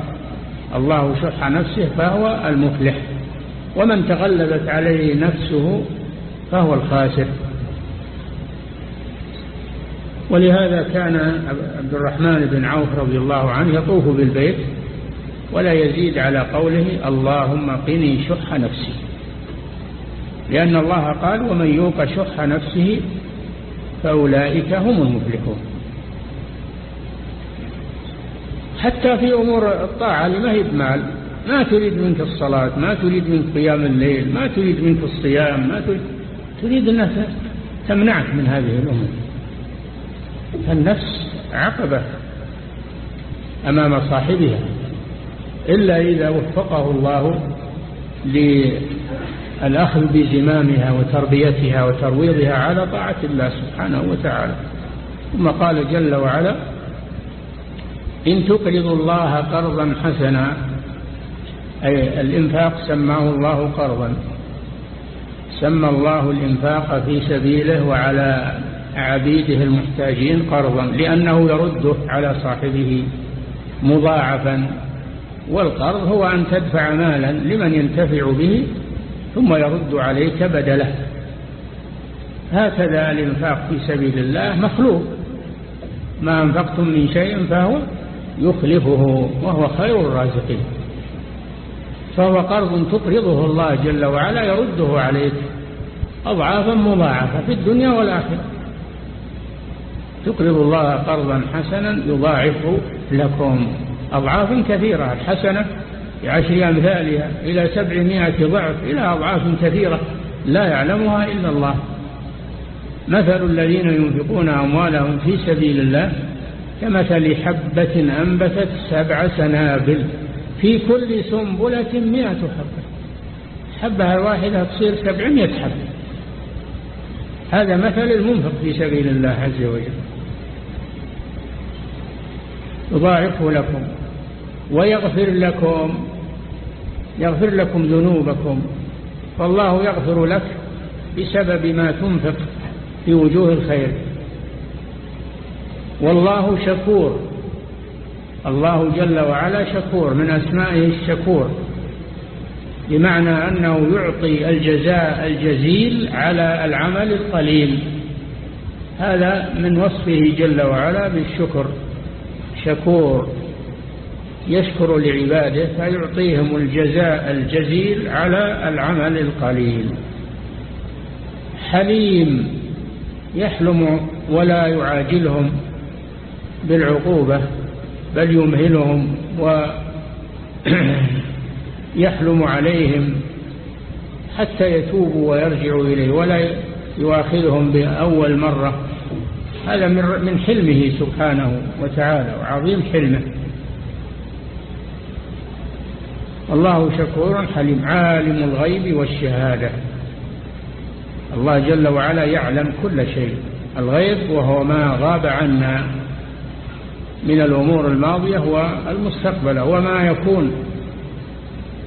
D: الله شح نفسه فهو المفلح. ومن تغلبت عليه نفسه فهو الخاسر. ولهذا كان عبد الرحمن بن عوف رضي الله عنه يطوف بالبيت ولا يزيد على قوله اللهم قني شح نفسي. لأن الله قال ومن يوق شح نفسه فأولئك هم المفلحون. حتى في أمور الطاعة ما هي بمال. ما تريد منك الصلاة ما تريد منك قيام الليل ما تريد منك الصيام ما تريد تريد أنها تمنعك من هذه الأمور. فالنفس عقبة أمام صاحبها إلا إذا وفقه الله للأخذ بزمامها وتربيتها وترويضها على طاعة الله سبحانه وتعالى. ثم قال جل وعلا إن تقرضوا الله قرضا حسنا أي الإنفاق سماه الله قرضا. سمى الله الإنفاق في سبيله وعلى عبيده المحتاجين قرضا لأنه يرده على صاحبه مضاعفا. والقرض هو أن تدفع مالا لمن ينتفع به ثم يرد عليك بدله. هكذا الإنفاق في سبيل الله مخلوق. ما أنفقتم من شيء فهو يخلفه وهو خير الرازقين. فهو قرض تقرضه الله جل وعلا يرده عليك أضعافا مضاعفة في الدنيا والآخرة. تقرض الله قرضا حسنا يضاعفه لكم أضعاف كثيرة. الحسنة بعشر أمثالها إلى سبعمائة ضعف إلى أضعاف كثيرة لا يعلمها إلا الله. مثل الذين ينفقون أموالهم في سبيل الله كمثل حبة أنبتت سبع سنابل في كل سنبلة مئة حبة. حبة الواحدة تصير سبعمائة حبة. هذا مثل المنفق في سبيل الله عز وجل. يضاعفه لكم ويغفر لكم يغفر لكم ذنوبكم. فالله يغفر لك بسبب ما تنفق في وجوه الخير. والله شكور. الله جل وعلا شكور من أسمائه الشكور. بمعنى أنه يعطي الجزاء الجزيل على العمل القليل. هذا من وصفه جل وعلا بالشكر. شكور. يشكر لعباده فيعطيهم الجزاء الجزيل على العمل القليل. حليم. يحلم ولا يعاجلهم. بالعقوبة بل يمهلهم ويحلم عليهم حتى يتوبوا ويرجعوا إليه ولا يواخذهم بأول مرة. هذا من حلمه سبحانه وتعالى وعظيم حلمه. الله شكور حليم عالم الغيب والشهادة. الله جل وعلا يعلم كل شيء الغيب وهو ما غاب عنا. من الأمور الماضية والمستقبلة وما يكون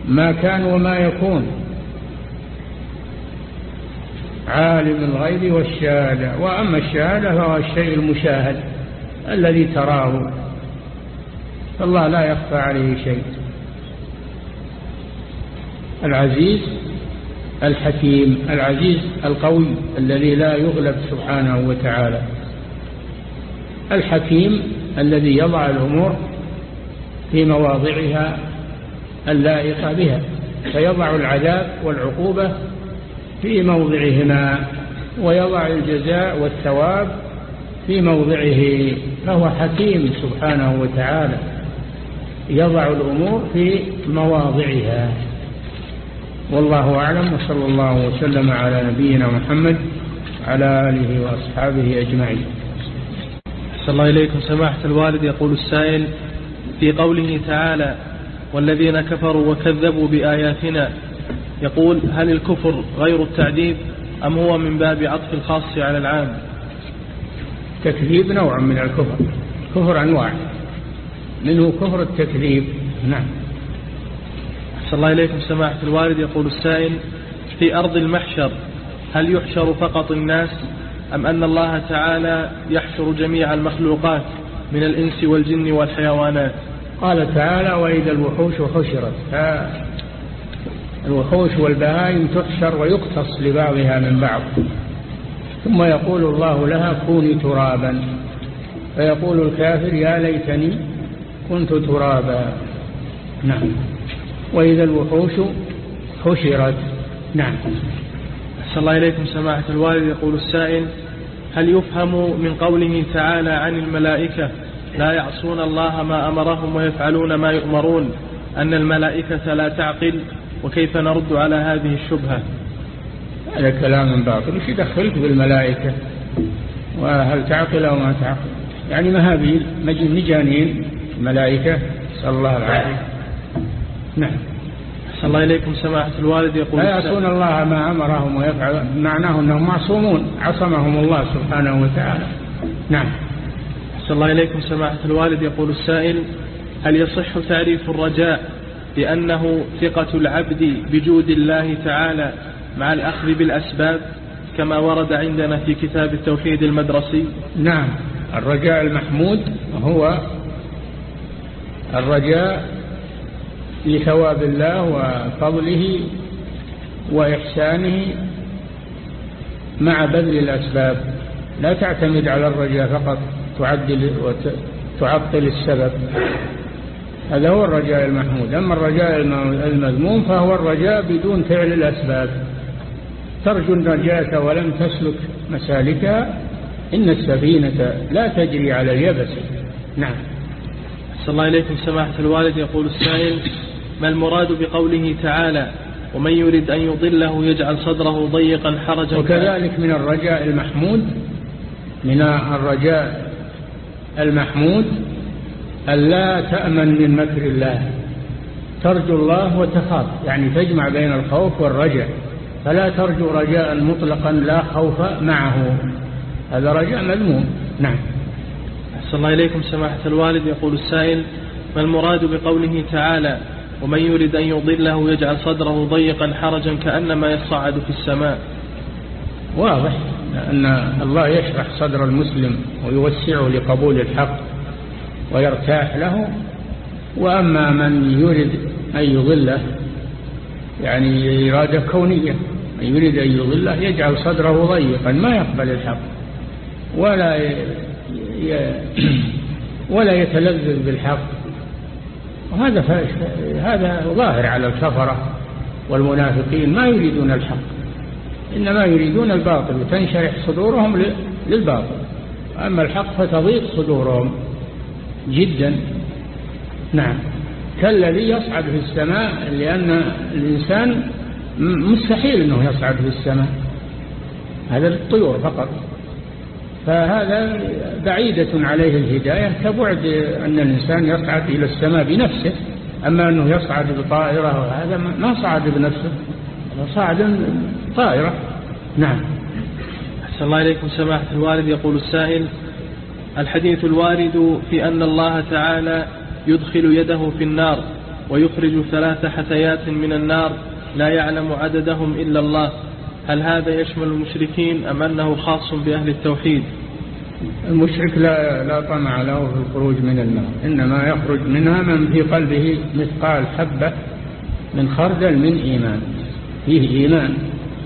D: ما كان وما يكون. عالم الغيب والشهادة. وأما الشهادة فهو الشيء المشاهد الذي تراه. فالله لا يخفى عليه شيء. العزيز الحكيم العزيز القوي الذي لا يغلب سبحانه وتعالى. الحكيم الذي يضع الأمور في مواضعها اللائقة بها فيضع العذاب والعقوبة في موضعهما ويضع الجزاء والثواب في موضعه فهو حكيم سبحانه وتعالى. يضع الأمور في مواضعها. والله أعلم وصلى الله وسلم على نبينا محمد على آله وأصحابه أجمعين.
E: صلى الله إليكم سماحة الوالد يقول السائل في قوله تعالى والذين كفروا وكذبوا بآياتنا يقول هل الكفر غير التعذيب أم هو من باب عطف الخاص على العام؟
D: تكذيب نوع من الكفر كفر أنواع منه كفر التكذيب. نعم.
E: صلى الله إليكم سماحة الوالد يقول السائل في أرض المحشر هل يحشر فقط الناس أم أن الله تعالى يحشر جميع المخلوقات من الإنس والجن والحيوانات؟
D: قال تعالى وإذا الوحوش حشرت. الوحوش والبهائم تحشر ويقتص لبعضها من بعض. ثم يقول الله لها كوني ترابا. فيقول الكافر يا ليتني كنت ترابا. نعم. وإذا الوحوش حشرت. نعم.
E: أحسن الله إليكم سماحة الوالد. يقول السائل هل يفهم من قوله تعالى عن الملائكة لا يعصون الله ما أمرهم ويفعلون ما يؤمرون أن الملائكة لا تعقل وكيف نرد على هذه الشبهة؟
D: هذا كلام باطل. إيش يدخلك بالملائكة وهل تعقل أو ما تعقل؟ يعني مهابيل مجانين ملائكة صلى الله العافية نعم.
E: الله إليكم سماحة الوالد. يقول
D: لا يعصون الله ما أمرهم ويفعل معناه أنهم معصومون. عصمهم الله سبحانه وتعالى. نعم.
E: صلى الله إليكم سماحة الوالد. يقول السائل هل يصح تعريف الرجاء بأنه ثقة العبد بجود الله تعالى مع الأخذ بالأسباب كما ورد عندنا في كتاب التوحيد المدرسي؟
D: نعم. الرجاء المحمود هو الرجاء لثواب الله وفضله وإحسانه مع بذل الأسباب. لا تعتمد على الرجاء فقط تعدل وتعطل السبب. هذا هو الرجاء المحمود. أما الرجاء المذموم فهو الرجاء بدون فعل الأسباب. ترجو النجاة ولم تسلك مسالكها إن السفينة لا تجري على اليبس. نعم.
E: صلى الله إليكم سماحة الوالد يقول السائل ما المراد بقوله تعالى ومن يريد أن يضله يجعل صدره ضيقا حرجا
D: وكذلك من الرجاء المحمود من الرجاء المحمود ألا تأمن من مكر الله. ترجو الله وتخاف يعني تجمع بين الخوف والرجاء. فلا ترجو رجاء مطلقا لا خوف معه. هذا رجاء مذموم. نعم.
E: أحسن الله إليكم سماحة الوالد. يقول السائل ما المراد بقوله تعالى ومن يريد أن يضله يجعل صدره ضيقا حرجا كأنما يصعد في السماء.
D: واضح. أن الله يشرح صدر المسلم ويوسعه لقبول الحق ويرتاح له. وأما من يريد أن يضله يعني إرادة كونية من يريد أن يضله يجعل صدره ضيقا ما يقبل الحق ولا ولا يتلذذ بالحق. وهذا هذا ظاهر على الكفرة والمنافقين ما يريدون الحق إنما يريدون الباطل وتنشرح صدورهم للباطل. أما الحق فتضيق صدورهم جدا. نعم. كالذي يصعد في السماء لأن الإنسان مستحيل أنه يصعد في السماء. هذا الطيور فقط. فهذا بعيدة عليه الهداية كبعد أن الإنسان يصعد إلى السماء بنفسه. أما أنه يصعد بطائرة هذا ما صعد بنفسه. صعد طائرة. نعم.
E: أحسن الله إليكم سماحة الوالد. يقول السائل الحديث الوارد في أن الله تعالى يدخل يده في النار ويخرج ثلاث حثيات من النار لا يعلم عددهم إلا الله. هل هذا يشمل المشركين أم أنه خاص بأهل التوحيد؟
D: المشرك لا, لا طمع له في الخروج من النار إنما يخرج منها من في قلبه مثقال حبة من خردل من إيمان فيه إيمان.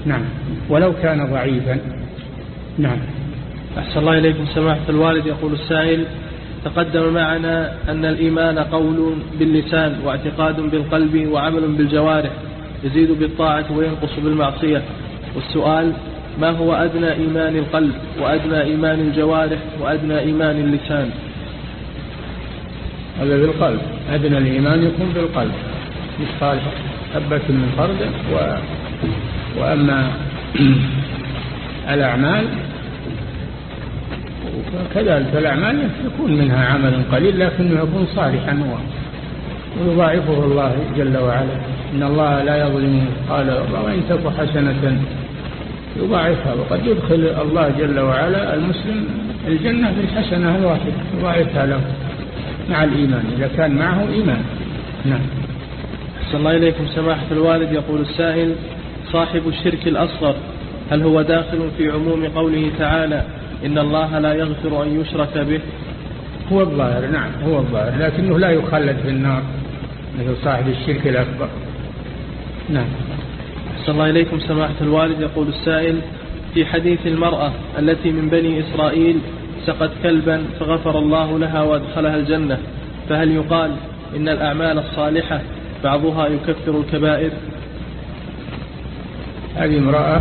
D: نعم. ولو كان ضعيفا. نعم.
E: أحسن الله إليكم. سماحة الوالد يقول السائل تقدم معنا أن الإيمان قول باللسان واعتقاد بالقلب وعمل بالجوارح يزيد بالطاعة وينقص بالمعصية. والسؤال ما هو أدنى إيمان القلب وأدنى إيمان الجوارح وأدنى إيمان اللسان؟
D: هذا بالقلب. أدنى الإيمان يكون بالقلب. مثقال حبة من خردل و... وأما الأعمال كذلك الأعمال يكون منها عمل قليل لكنه يكون صالحا ويضاعفه الله جل وعلا. إن الله لا يظلم مثقال وإن تك حسنة يضاعفها وقد يدخل الله جل وعلا المسلم الجنة بالحسنة الواحدة يضاعفها له مع الإيمان إذا كان معه إيمان. نعم.
E: أحسن الله إليكم. سماحة الوالد يقول السائل صاحب الشرك الأصغر هل هو داخل في عموم قوله تعالى إن الله لا يغفر أن يشرك به؟
D: هو الظاهر نعم هو الظاهر لكنه لا يخلد في النار مثل صاحب الشرك الأكبر. نعم.
E: أحسن الله إليكم سماحة الوالد. يقول السائل في حديث المرأة التي من بني إسرائيل سقت كلبا فغفر الله لها وأدخلها الجنة فهل يقال إن الأعمال الصالحة بعضها يكفر الكبائر؟
D: هذه امرأة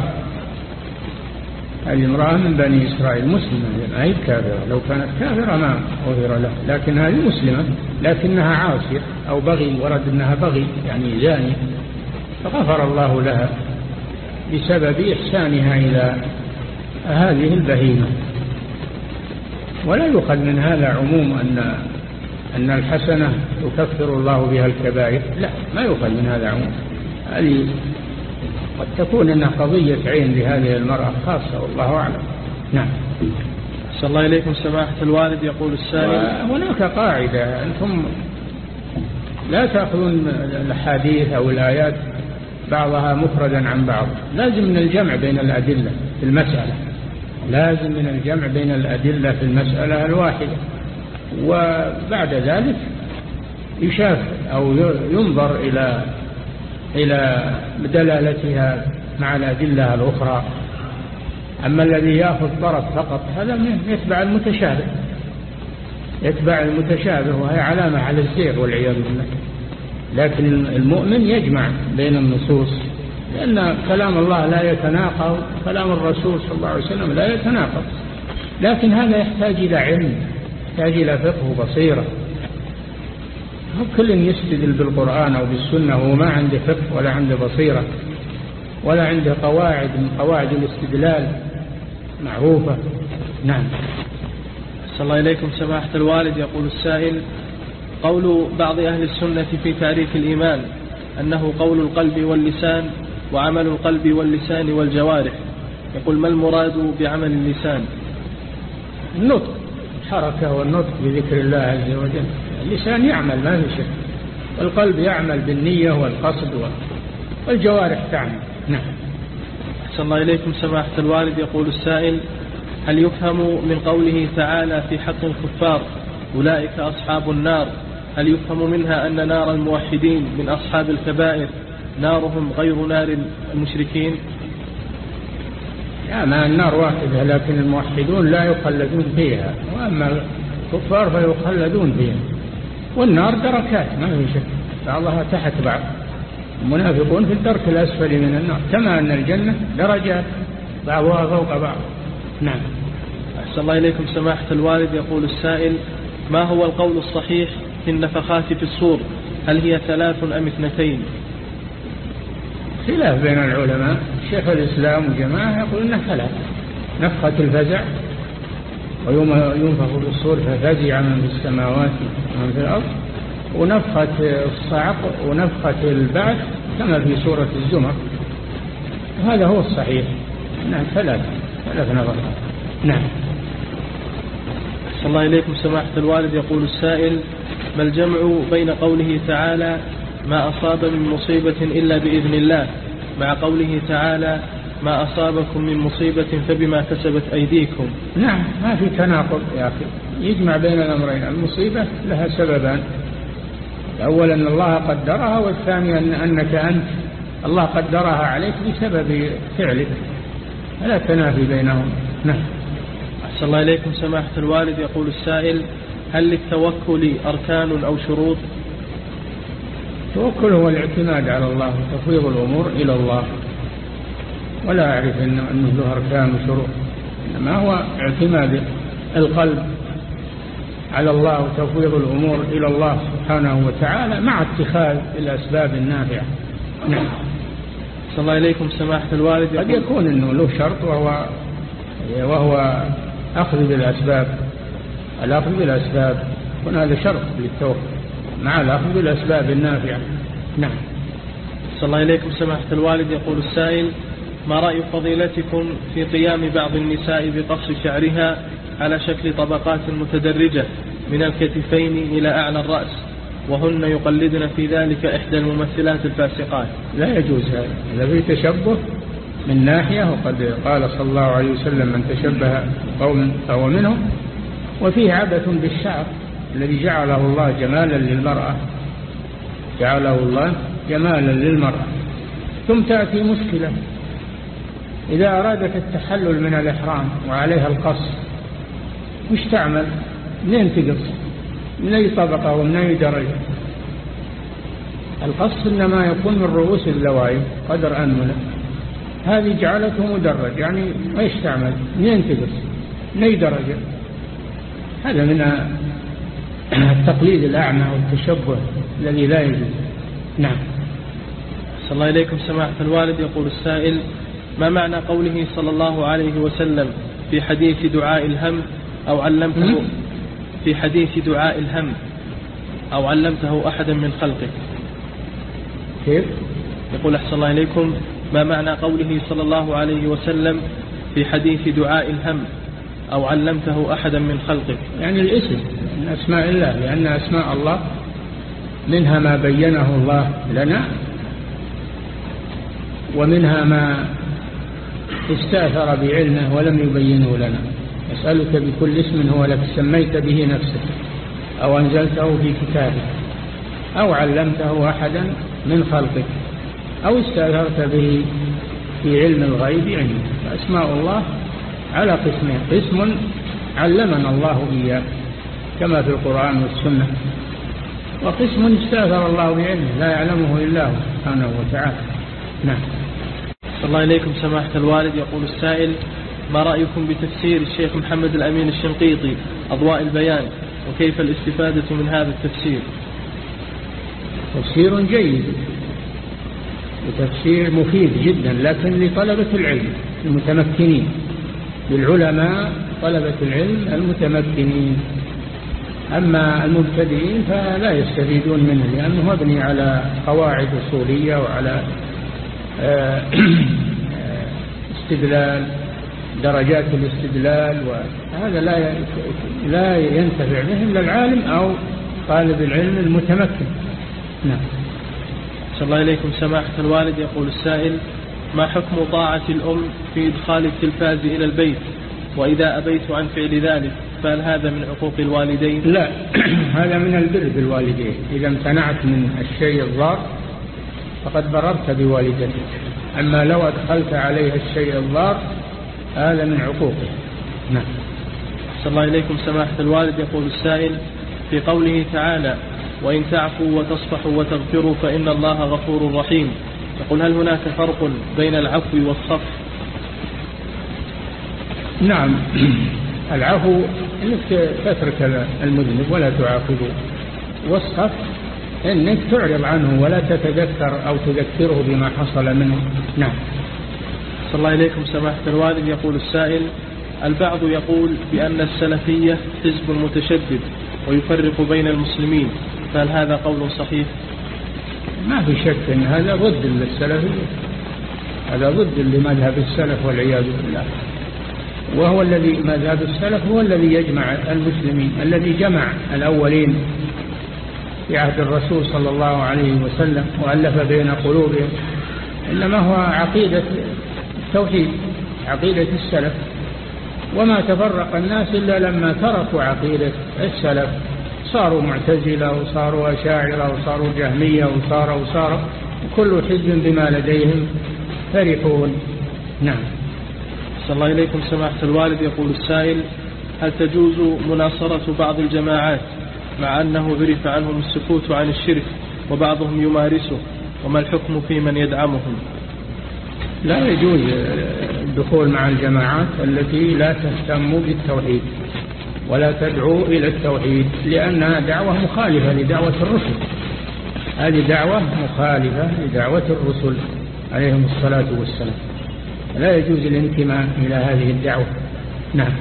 D: هذه امرأة من بني إسرائيل مسلمة ما هي كافرة. لو كانت كافرة ما غفر لها لكن هذه مسلمة لكنها عاصية أو بغي ورد أنها بغي يعني زانية. فغفر الله لها بسبب إحسانها إلى هذه البهيمة. ولا يؤخذ من هذا عموم أن أن الحسنة يكفر الله بها الكبائر. لا ما يؤخذ من هذا عموم. هذه قد تكون أنها قضية عين لهذه المرأة خاصة والله أعلم. نعم.
E: صلى الله إليكم سماحة الوالد يقول السائل.
D: هناك قاعدة أنتم لا تأخذون الحديث أو الآيات بعضها مفردا عن بعض. لازم من الجمع بين الأدلة في المسألة. لازم من الجمع بين الأدلة في المسألة الواحدة. وبعد ذلك يشاف أو ينظر إلى إلى دلالتها مع الأدلة الأخرى. أما الذي يأخذ طرف فقط هذا يتبع المتشابه. يتبع المتشابه وهي علامة على الزيغ والعياذ بالله. لكن المؤمن يجمع بين النصوص لأن كلام الله لا يتناقض كلام الرسول صلى الله عليه وسلم لا يتناقض. لكن هذا يحتاج إلى علم يحتاج إلى فقه وبصيرة. كل يستدل بالقرآن أو بالسنة وهو ما عنده فقه ولا عنده بصيرة ولا عنده قواعد من قواعد الاستدلال معروفة. نعم.
E: صلى الله إليكم سماحة الوالد يقول السائل قول بعض أهل السنة في تعريف الإيمان أنه قول القلب واللسان وعمل القلب واللسان والجوارح. يقول ما المراد بعمل اللسان؟
D: النطق الحركة والنطق بذكر الله عز وجل. اللسان يعمل ما في شك. والقلب يعمل بالنية والقصد والجوارح تعمل. نعم.
E: أحسن الله إليكم سماحة الوالد. يقول السائل هل يفهم من قوله تعالى في حق الكفار أولئك أصحاب النار؟ هل يفهم منها أن نار الموحدين من أصحاب الكبائر نارهم غير نار المشركين؟
D: ما النار واحدة لكن الموحدون لا يخلدون فيها. وأما الكفار فيخلدون فيها. والنار دركات ما في شك. بعضها تحت بعض. المنافقون في الدرك الأسفل من النار. كما أن الجنة درجات بعضها فوق بعض. نعم.
E: أحسن الله إليكم سماحة الوالد. يقول السائل ما هو القول الصحيح النفخات في الصور هل هي ثلاث أم اثنتين؟
D: خلاف بين العلماء. شيخ الإسلام وجماعة يقول إنها ثلاث نفخة الفزع ويوم ينفخ في الصور ففزع من في السماوات ومن في الأرض. ونفخة الصعق ونفخة البعث كما في سورة الزمر. هذا هو الصحيح. نعم ثلاث ثلاث نظرات نعم.
E: أحسن الله إليكم سماحة الوالد. يقول السائل ما الجمع بين قوله تعالى ما أصاب من مصيبة إلا بإذن الله مع قوله تعالى ما أصابكم من مصيبة فبما كسبت أيديكم
D: نعم ما في تناقض يا أخي. يجمع بين الأمرين المصيبة لها سببان. أولا أن الله قدرها والثاني أن أنك أنت الله قدرها عليك بسبب فعلك فلا تنافي بينهم. نعم.
E: أحسن الله إليكم سماحة الوالد يقول السائل هل للتوكل أركان أو شروط؟
D: التوكل هو الاعتماد على الله وتفويض الأمور إلى الله. ولا أعرف أنه له أركان وشروط إنما هو اعتماد القلب على الله وتفويض الأمور إلى الله سبحانه وتعالى مع اتخاذ الأسباب النافعة. نعم.
E: صلى الله إليكم سماحة الوالد
D: قد يكون أنه له شرط وهو وهو أخذ بالأسباب. الأخذ بالأسباب يكون هذا شرط للتوكل مع الأخذ بالأسباب النافعة. نعم.
E: صلى الله إليكم سماحة الوالد. يقول السائل ما رأي فضيلتكم في قيام بعض النساء بقص شعرها على شكل طبقات متدرجة من الكتفين إلى أعلى الرأس وهن يقلدن في ذلك إحدى الممثلات الفاسقات؟
D: لا يجوز هذا. إذا في تشبه. من ناحية وقد قال صلى الله عليه وسلم من تشبه قوم فهو منهم. وفيه عبث بالشعر الذي جعله الله جمالا للمرأة. جعله الله جمالا للمرأة. ثم تأتي مشكلة. إذا أرادت التحلل من الإحرام وعليها القص وش تعمل؟ منين تقص من أي طبقة ومن أي درجة؟ القص إنما يكون من رؤوس الذوائب قدر أنملة هذه جعلته مدرج يعني إيش تعمل منين تقص من أي درجة هذا من التقليد الأعمى والتشبه الذي لا يجوز. نعم.
E: صلى الله إليكم سماحة الوالد. يقول السائل ما معنى قوله صلى الله عليه وسلم في حديث دعاء الهم أو علمته في حديث دعاء الهم أو علمته أحدا من خلقك
D: كيف؟
E: يقول أحسن الله إليكم. ما معنى قوله صلى الله عليه وسلم في حديث دعاء الهم أو علمته أحدا من خلقك؟
D: يعني الاسم من أسماء الله لأن أسماء الله منها ما بينه الله لنا ومنها ما استأثر بعلمه ولم يبينه لنا. أسألك بكل اسم هو لك سميت به نفسك أو أنزلته في كتابك أو علمته أحدا من خلقك. أو استأثرت به في علم الغيب عندك فأسماء الله على قسمين. قسم علمنا الله إياه كما في القرآن والسنة. وقسم استأثر الله بعلمه لا يعلمه إلا هو سبحانه وتعالى. نعم.
E: صلى الله إليكم سماحة الوالد. يقول السائل ما رأيكم بتفسير الشيخ محمد الأمين الشنقيطي أضواء البيان وكيف الاستفادة من هذا التفسير؟
D: تفسير جيد. وتفسير مفيد جدا لكن لطلبة العلم المتمكنين. للعلماء طلبة العلم المتمكنين. أما المبتدئين فلا يستفيدون منه لأنه مبني على قواعد أصولية وعلى آه، استدلال درجات الاستدلال وهذا لا لا ينتفع به إلا العالم أو طالب العلم المتمكن. نعم.
E: صلى الله إليكم سماحة الوالد. يقول السائل ما حكم طاعة الأم في إدخال التلفاز إلى البيت؟ وإذا أبيت عن فعل ذلك فهل هذا من عقوق الوالدين؟
D: لا هذا من البر بالوالدين. إذا امتنعت من الشيء الضار فقد بررت بوالدتك. أما لو أدخلت عليها الشيء الضار هذا من عقوقه نعم.
E: صلى الله إليكم سماحة الوالد. يقول السائل في قوله تعالى وإن تعفوا وتصفحوا وتغفروا فإن الله غفور رحيم. يقول هل هناك فرق بين العفو والصفح؟
D: نعم. العفو إنك تترك المذنب ولا تعاقبه. والصفح إنك تعرض عنه ولا تتذكر أو تذكره بما حصل منه. نعم.
E: صلى الله إليكم سماحة الوالد يقول السائل البعض يقول بأن السلفية حزب متشدد ويفرق بين المسلمين. فهل هذا قول صحيح؟
D: ما في شك أن هذا ضد السلفية هذا ضد لمذهب السلف والعياذ بالله. وهو الذي مذهب السلف هو الذي يجمع المسلمين الذي جمع الأولين في عهد الرسول صلى الله عليه وسلم وألف بين قلوبهم. إنما هو عقيدة التوحيد عقيدة السلف. وما تفرق الناس إلا لما تركوا عقيدة السلف. صاروا معتزلة وصاروا أشاعرة وصاروا جهمية وصاروا وصاروا كل حزب بما لديهم فرحون. نعم.
E: صلى الله إليكم سماحة الوالد يقول السائل هل تجوز مناصرة بعض الجماعات مع أنه عرف عنهم السكوت عن الشرك وبعضهم يمارسه؟ وما الحكم في من يدعمهم؟
D: لا يجوز الدخول مع الجماعات التي لا تهتم بالتوحيد. ولا تدعو إلى التوحيد لأنها دعوة مخالفة لدعوة الرسل. هذه دعوة مخالفة لدعوة الرسل عليهم الصلاة والسلام. لا يجوز الانتماء إلى هذه الدعوة. نعم.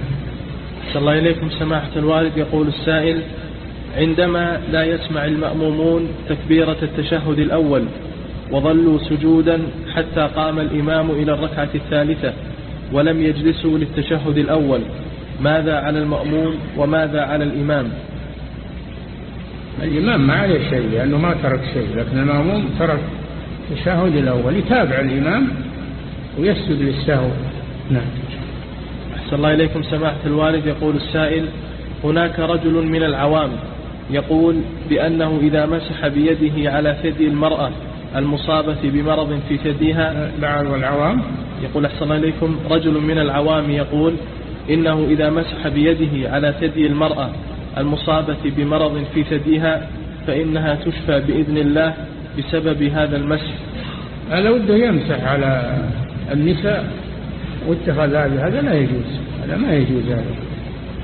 E: صلى الله إليكم. سماحة الوالد يقول السائل عندما لا يسمع المأمومون تكبيرة التشهد الأول وظلوا سجودا حتى قام الإمام إلى الركعة الثالثة ولم يجلسوا للتشهد الأول ماذا على المأموم وماذا على الإمام؟
D: الإمام ما عليه شيء لأنه ما ترك شيء لكن المأموم ترك التشهد الأول يتابع الإمام ويسجد للسهو. نعم.
E: أحسن الله إليكم سماحة الوالد. يقول السائل هناك رجل من العوام يقول بأنه إذا مسح بيده على ثدي المرأة المصابة بمرض في ثديها.
D: بعض العوام.
E: يقول أحسن الله إليكم رجل من العوام يقول إنه إذا مسح بيده على ثدي المرأة المصابة بمرض في ثديها فإنها تشفى بإذن الله بسبب هذا المسح.
D: هذا وده يمسح على النساء واتخذ هذا هذا لا يجوز هذا ما يجوز هذا.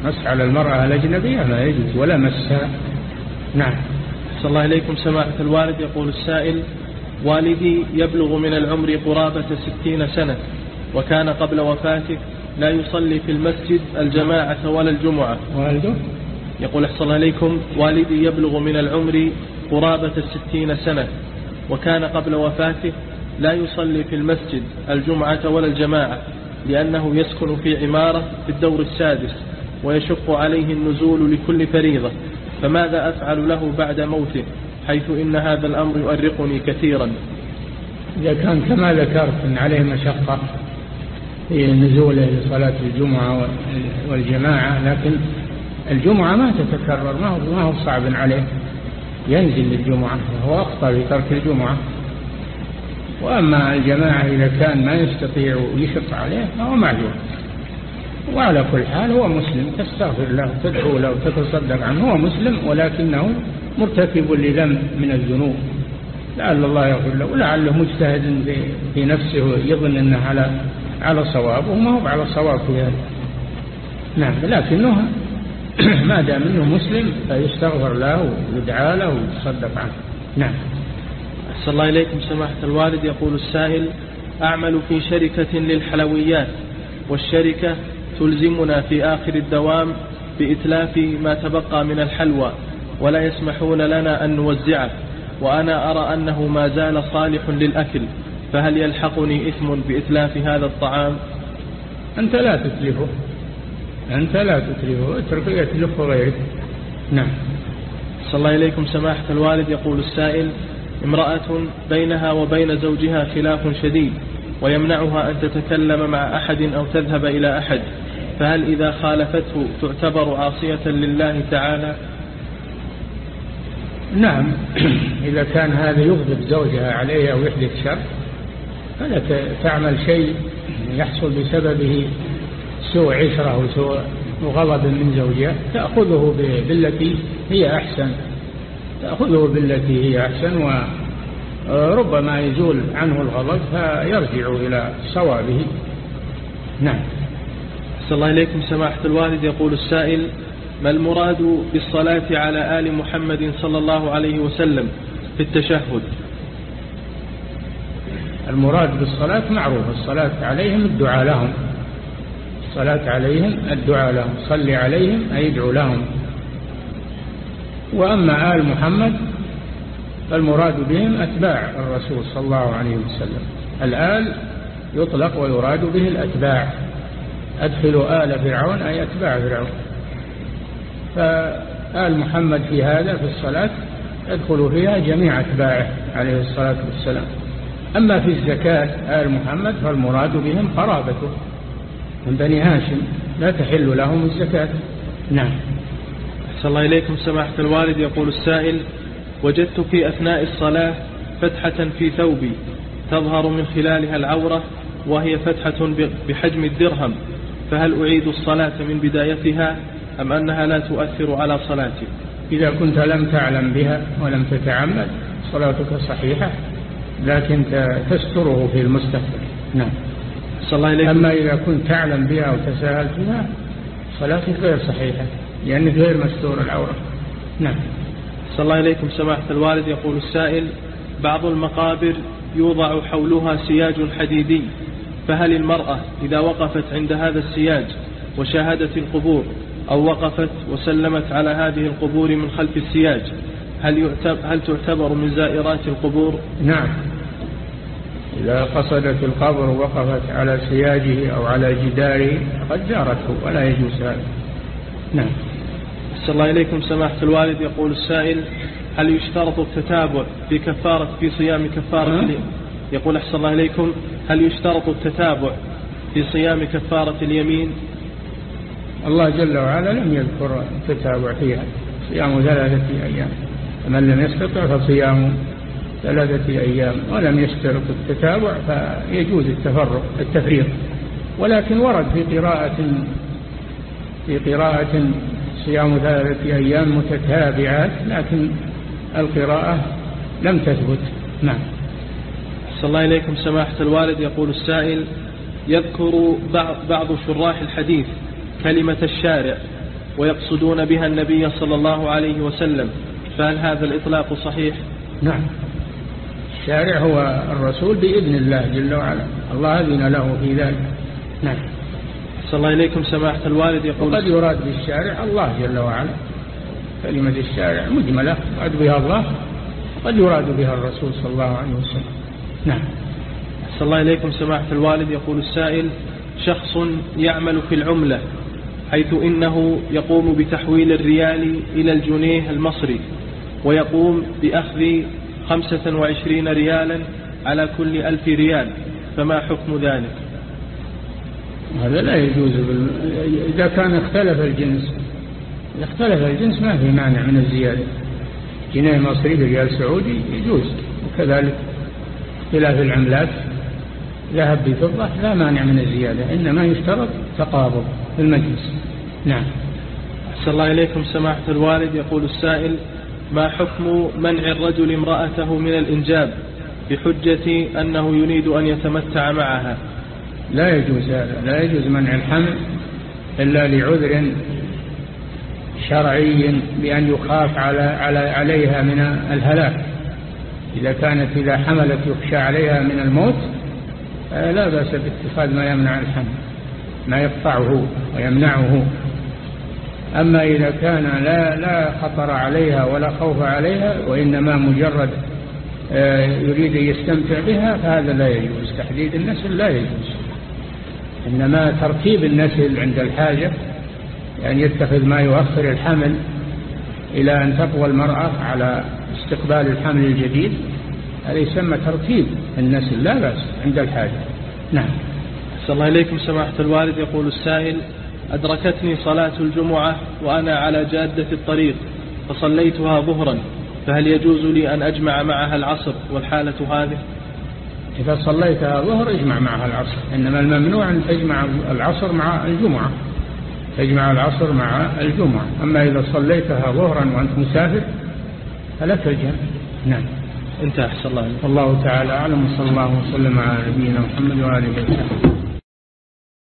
D: مسح على المرأة الأجنبية لا يجوز ولا مسها نعم.
E: صلى الله إليكم. سماحة الوالد يقول السائل والدي يبلغ من العمر قرابة ستين سنة وكان قبل وفاته لا يصلي في المسجد الجماعة ولا الجمعة.
D: والده؟
E: يقول أحسن الله إليكم والدي يبلغ من العمر قرابة الستين سنة وكان قبل وفاته لا يصلي في المسجد الجمعة ولا الجماعة لأنه يسكن في عمارة في الدور السادس ويشق عليه النزول لكل فريضة. فماذا أفعل له بعد موته؟ حيث إن هذا الأمر يؤرقني كثيرا.
D: إذا كان كما ذكرت أن عليه مشقة في نزوله لصلاة الجمعة والجماعة لكن الجمعة ما تتكرر ما هو ما هو صعب عليه ينزل للجمعة وهو أخطر في ترك الجمعة. وأما الجماعة إذا كان ما يستطيع ويشق عليه فهو معذور. وعلى كل حال هو مسلم تستغفر له تدعو له تتصدق عنه هو مسلم ولكنه مرتكب لذنب من الذنوب. لعل الله يغفر له ولعله مجتهد في نفسه يظن إنه على على صواب وما هو على صواب في هذا. نعم لكنه ما دام إنه مسلم فيستغفر له ويدعى له ويتصدق عنه. نعم.
E: أحسن الله إليكم سماحة الوالد. يقول السائل أعمل في شركة للحلويات والشركة تلزمنا في آخر الدوام بإتلاف ما تبقى من الحلوى ولا يسمحون لنا أن نوزعه وأنا أرى أنه ما زال صالح للأكل. فهل يلحقني إثم بإتلاف هذا الطعام؟
D: أنت لا تتلفه. أنت لا تتلفه. اترك يتلف غيرك. نعم.
E: صلى الله إليكم سماحة الوالد يقول السائل امرأة بينها وبين زوجها خلاف شديد ويمنعها أن تتكلم مع أحد أو تذهب إلى أحد. فهل إذا خالفته تعتبر عاصية لله تعالى؟
D: نعم. إذا كان هذا يغضب زوجها عليها أو يحدث شر فلا تعمل شيء يحصل بسببه سوء عشرة وسوء وغضب من زوجها تأخذه بالتي هي أحسن. تأخذه بالتي هي أحسن وربما يزول عنه الغضب فيرجع إلى صوابه. نعم.
E: صلى الله إليكم. سماحة الوالد يقول السائل ما المراد بالصلاة على آل محمد صلى الله عليه وسلم في التشهد؟
D: المراد بالصلاة معروف. الصلاة عليهم الدعاء لهم. الصلاة عليهم الدعاء لهم. صل عليهم أي ادعو لهم. وأما آل محمد فالمراد بهم أتباع الرسول صلى الله عليه وسلم. الآل يطلق ويراد به الأتباع. أدخلوا آل فرعون أي أتباع فرعون. فآل محمد في هذا في الصلاة يدخل فيها جميع أتباعه عليه الصلاة والسلام. أما في الزكاة آل محمد فالمراد بهم قرابته. من بني هاشم لا تحل لهم الزكاة. نعم.
E: أحسن الله إليكم. سماحة الوالد يقول السائل وجدت في أثناء الصلاة فتحة في ثوبي تظهر من خلالها العورة وهي فتحة بحجم الدرهم. فهل أعيد الصلاة من بدايتها أم أنها لا تؤثر على صلاتي؟
D: إذا كنت لم تعلم بها ولم تتعمد صلاتك صحيحة. لكن تستره في المستقبل. نعم. صلى الله عليه أما إذا كنت تعلم بها وتساهل فيها صلاتك غير صحيحة لأنك غير مستور العورة. نعم.
E: صلى الله إليكم سماحة الوالد. يقول السائل بعض المقابر يوضع حولها سياج حديدي فهل المرأة إذا وقفت عند هذا السياج وشاهدت القبور أو وقفت وسلمت على هذه القبور من خلف السياج هل, هل تعتبر من زائرات القبور؟
D: نعم. إذا قصدت القبر ووقفت على سياجه أو على جداره قد زارته ولا يجوز هذا نعم.
E: أحسن الله إليكم. سماحة الوالد يقول السائل هل يشترط التتابع في كفارة في صيام كفارة يقول أحسن الله إليكم هل يشترط التتابع في صيام كفارة اليمين؟
D: الله جل وعلا لم يذكر التتابع فيها. صيام ثلاثة أيام. فمن لم يستطع فصيام ثلاثة أيام ولم يشترط التتابع فيجوز التفرق التفريق. ولكن ورد في قراءة في قراءة صيام ثلاثة أيام متتابعات لكن القراءة لم تثبت. نعم.
E: صلى الله إليكم. سماحة الوالد يقول السائل يذكر بعض شراح الحديث كلمة الشارع ويقصدون بها النبي صلى الله عليه وسلم. فهل هذا الإطلاق صحيح؟
D: نعم. الشارع هو الرسول بإذن الله جل وعلا. الله أذن له في ذلك. نعم.
E: صلى الله إليكم سماحة الوالد يقول
D: وقد يراد بالشارع الله جل وعلا. كلمة الشارع مجملة. يراد بها الله قد يراد بها الرسول صلى الله عليه وسلم. نعم.
E: صلى الله إليكم سماحة الوالد يقول السائل شخص يعمل في العملة حيث إنه يقوم بتحويل الريال إلى الجنيه المصري. ويقوم بأخذ خمسة وعشرين ريالا على كل ألف ريال. فما حكم ذلك؟
D: هذا لا يجوز بال... إذا كان اختلف الجنس. إذا اختلف الجنس ما في مانع من الزيادة. جنيه مصري بريال سعودي يجوز. وكذلك اختلاف العملات. ذهب بفضة لا مانع من الزيادة إنما يشترط تقابض في المجلس. نعم.
E: أحسن الله إليكم سماحة الوالد. يقول السائل ما حكم منع الرجل امرأته من الإنجاب بحجة أنه يريد أن يتمتع معها؟
D: لا يجوز هذا لا يجوز منع الحمل إلا لعذر شرعي بأن يخاف على على عليها من الهلاك. إذا كانت إذا حملت يخشى عليها من الموت لا بأس باتخاذ ما يمنع الحمل ما يقطعه ويمنعه. أما إذا كان لا لا خطر عليها ولا خوف عليها وإنما مجرد آه، يريد أن يستمتع بها فهذا لا يجوز. تحديد النسل لا يجوز. إنما ترتيب النسل عند الحاجة يعني يتخذ ما يؤخر الحمل إلى أن تقوى المرأة على استقبال الحمل الجديد. هذا يسمى ترتيب النسل لا بأس عند الحاجة. نعم.
E: صلى الله إليكم سماحة الوالد. يقول السائل أدركتني صلاة الجمعة وأنا على جادة الطريق فصليتها ظهرا فهل يجوز لي أن أجمع معها العصر والحالة هذه؟
D: إذا صليتها ظهر اجمع معها العصر إنما الممنوع أن تجمع العصر مع الجمعة تجمع العصر مع الجمعة. أما إذا صليتها ظهرا وأنت مسافر فلك الجمع نعم.
E: انتهى الله
D: والله تعالى أعلم وصلى الله وسلم على نبينا محمد وآله وسلم.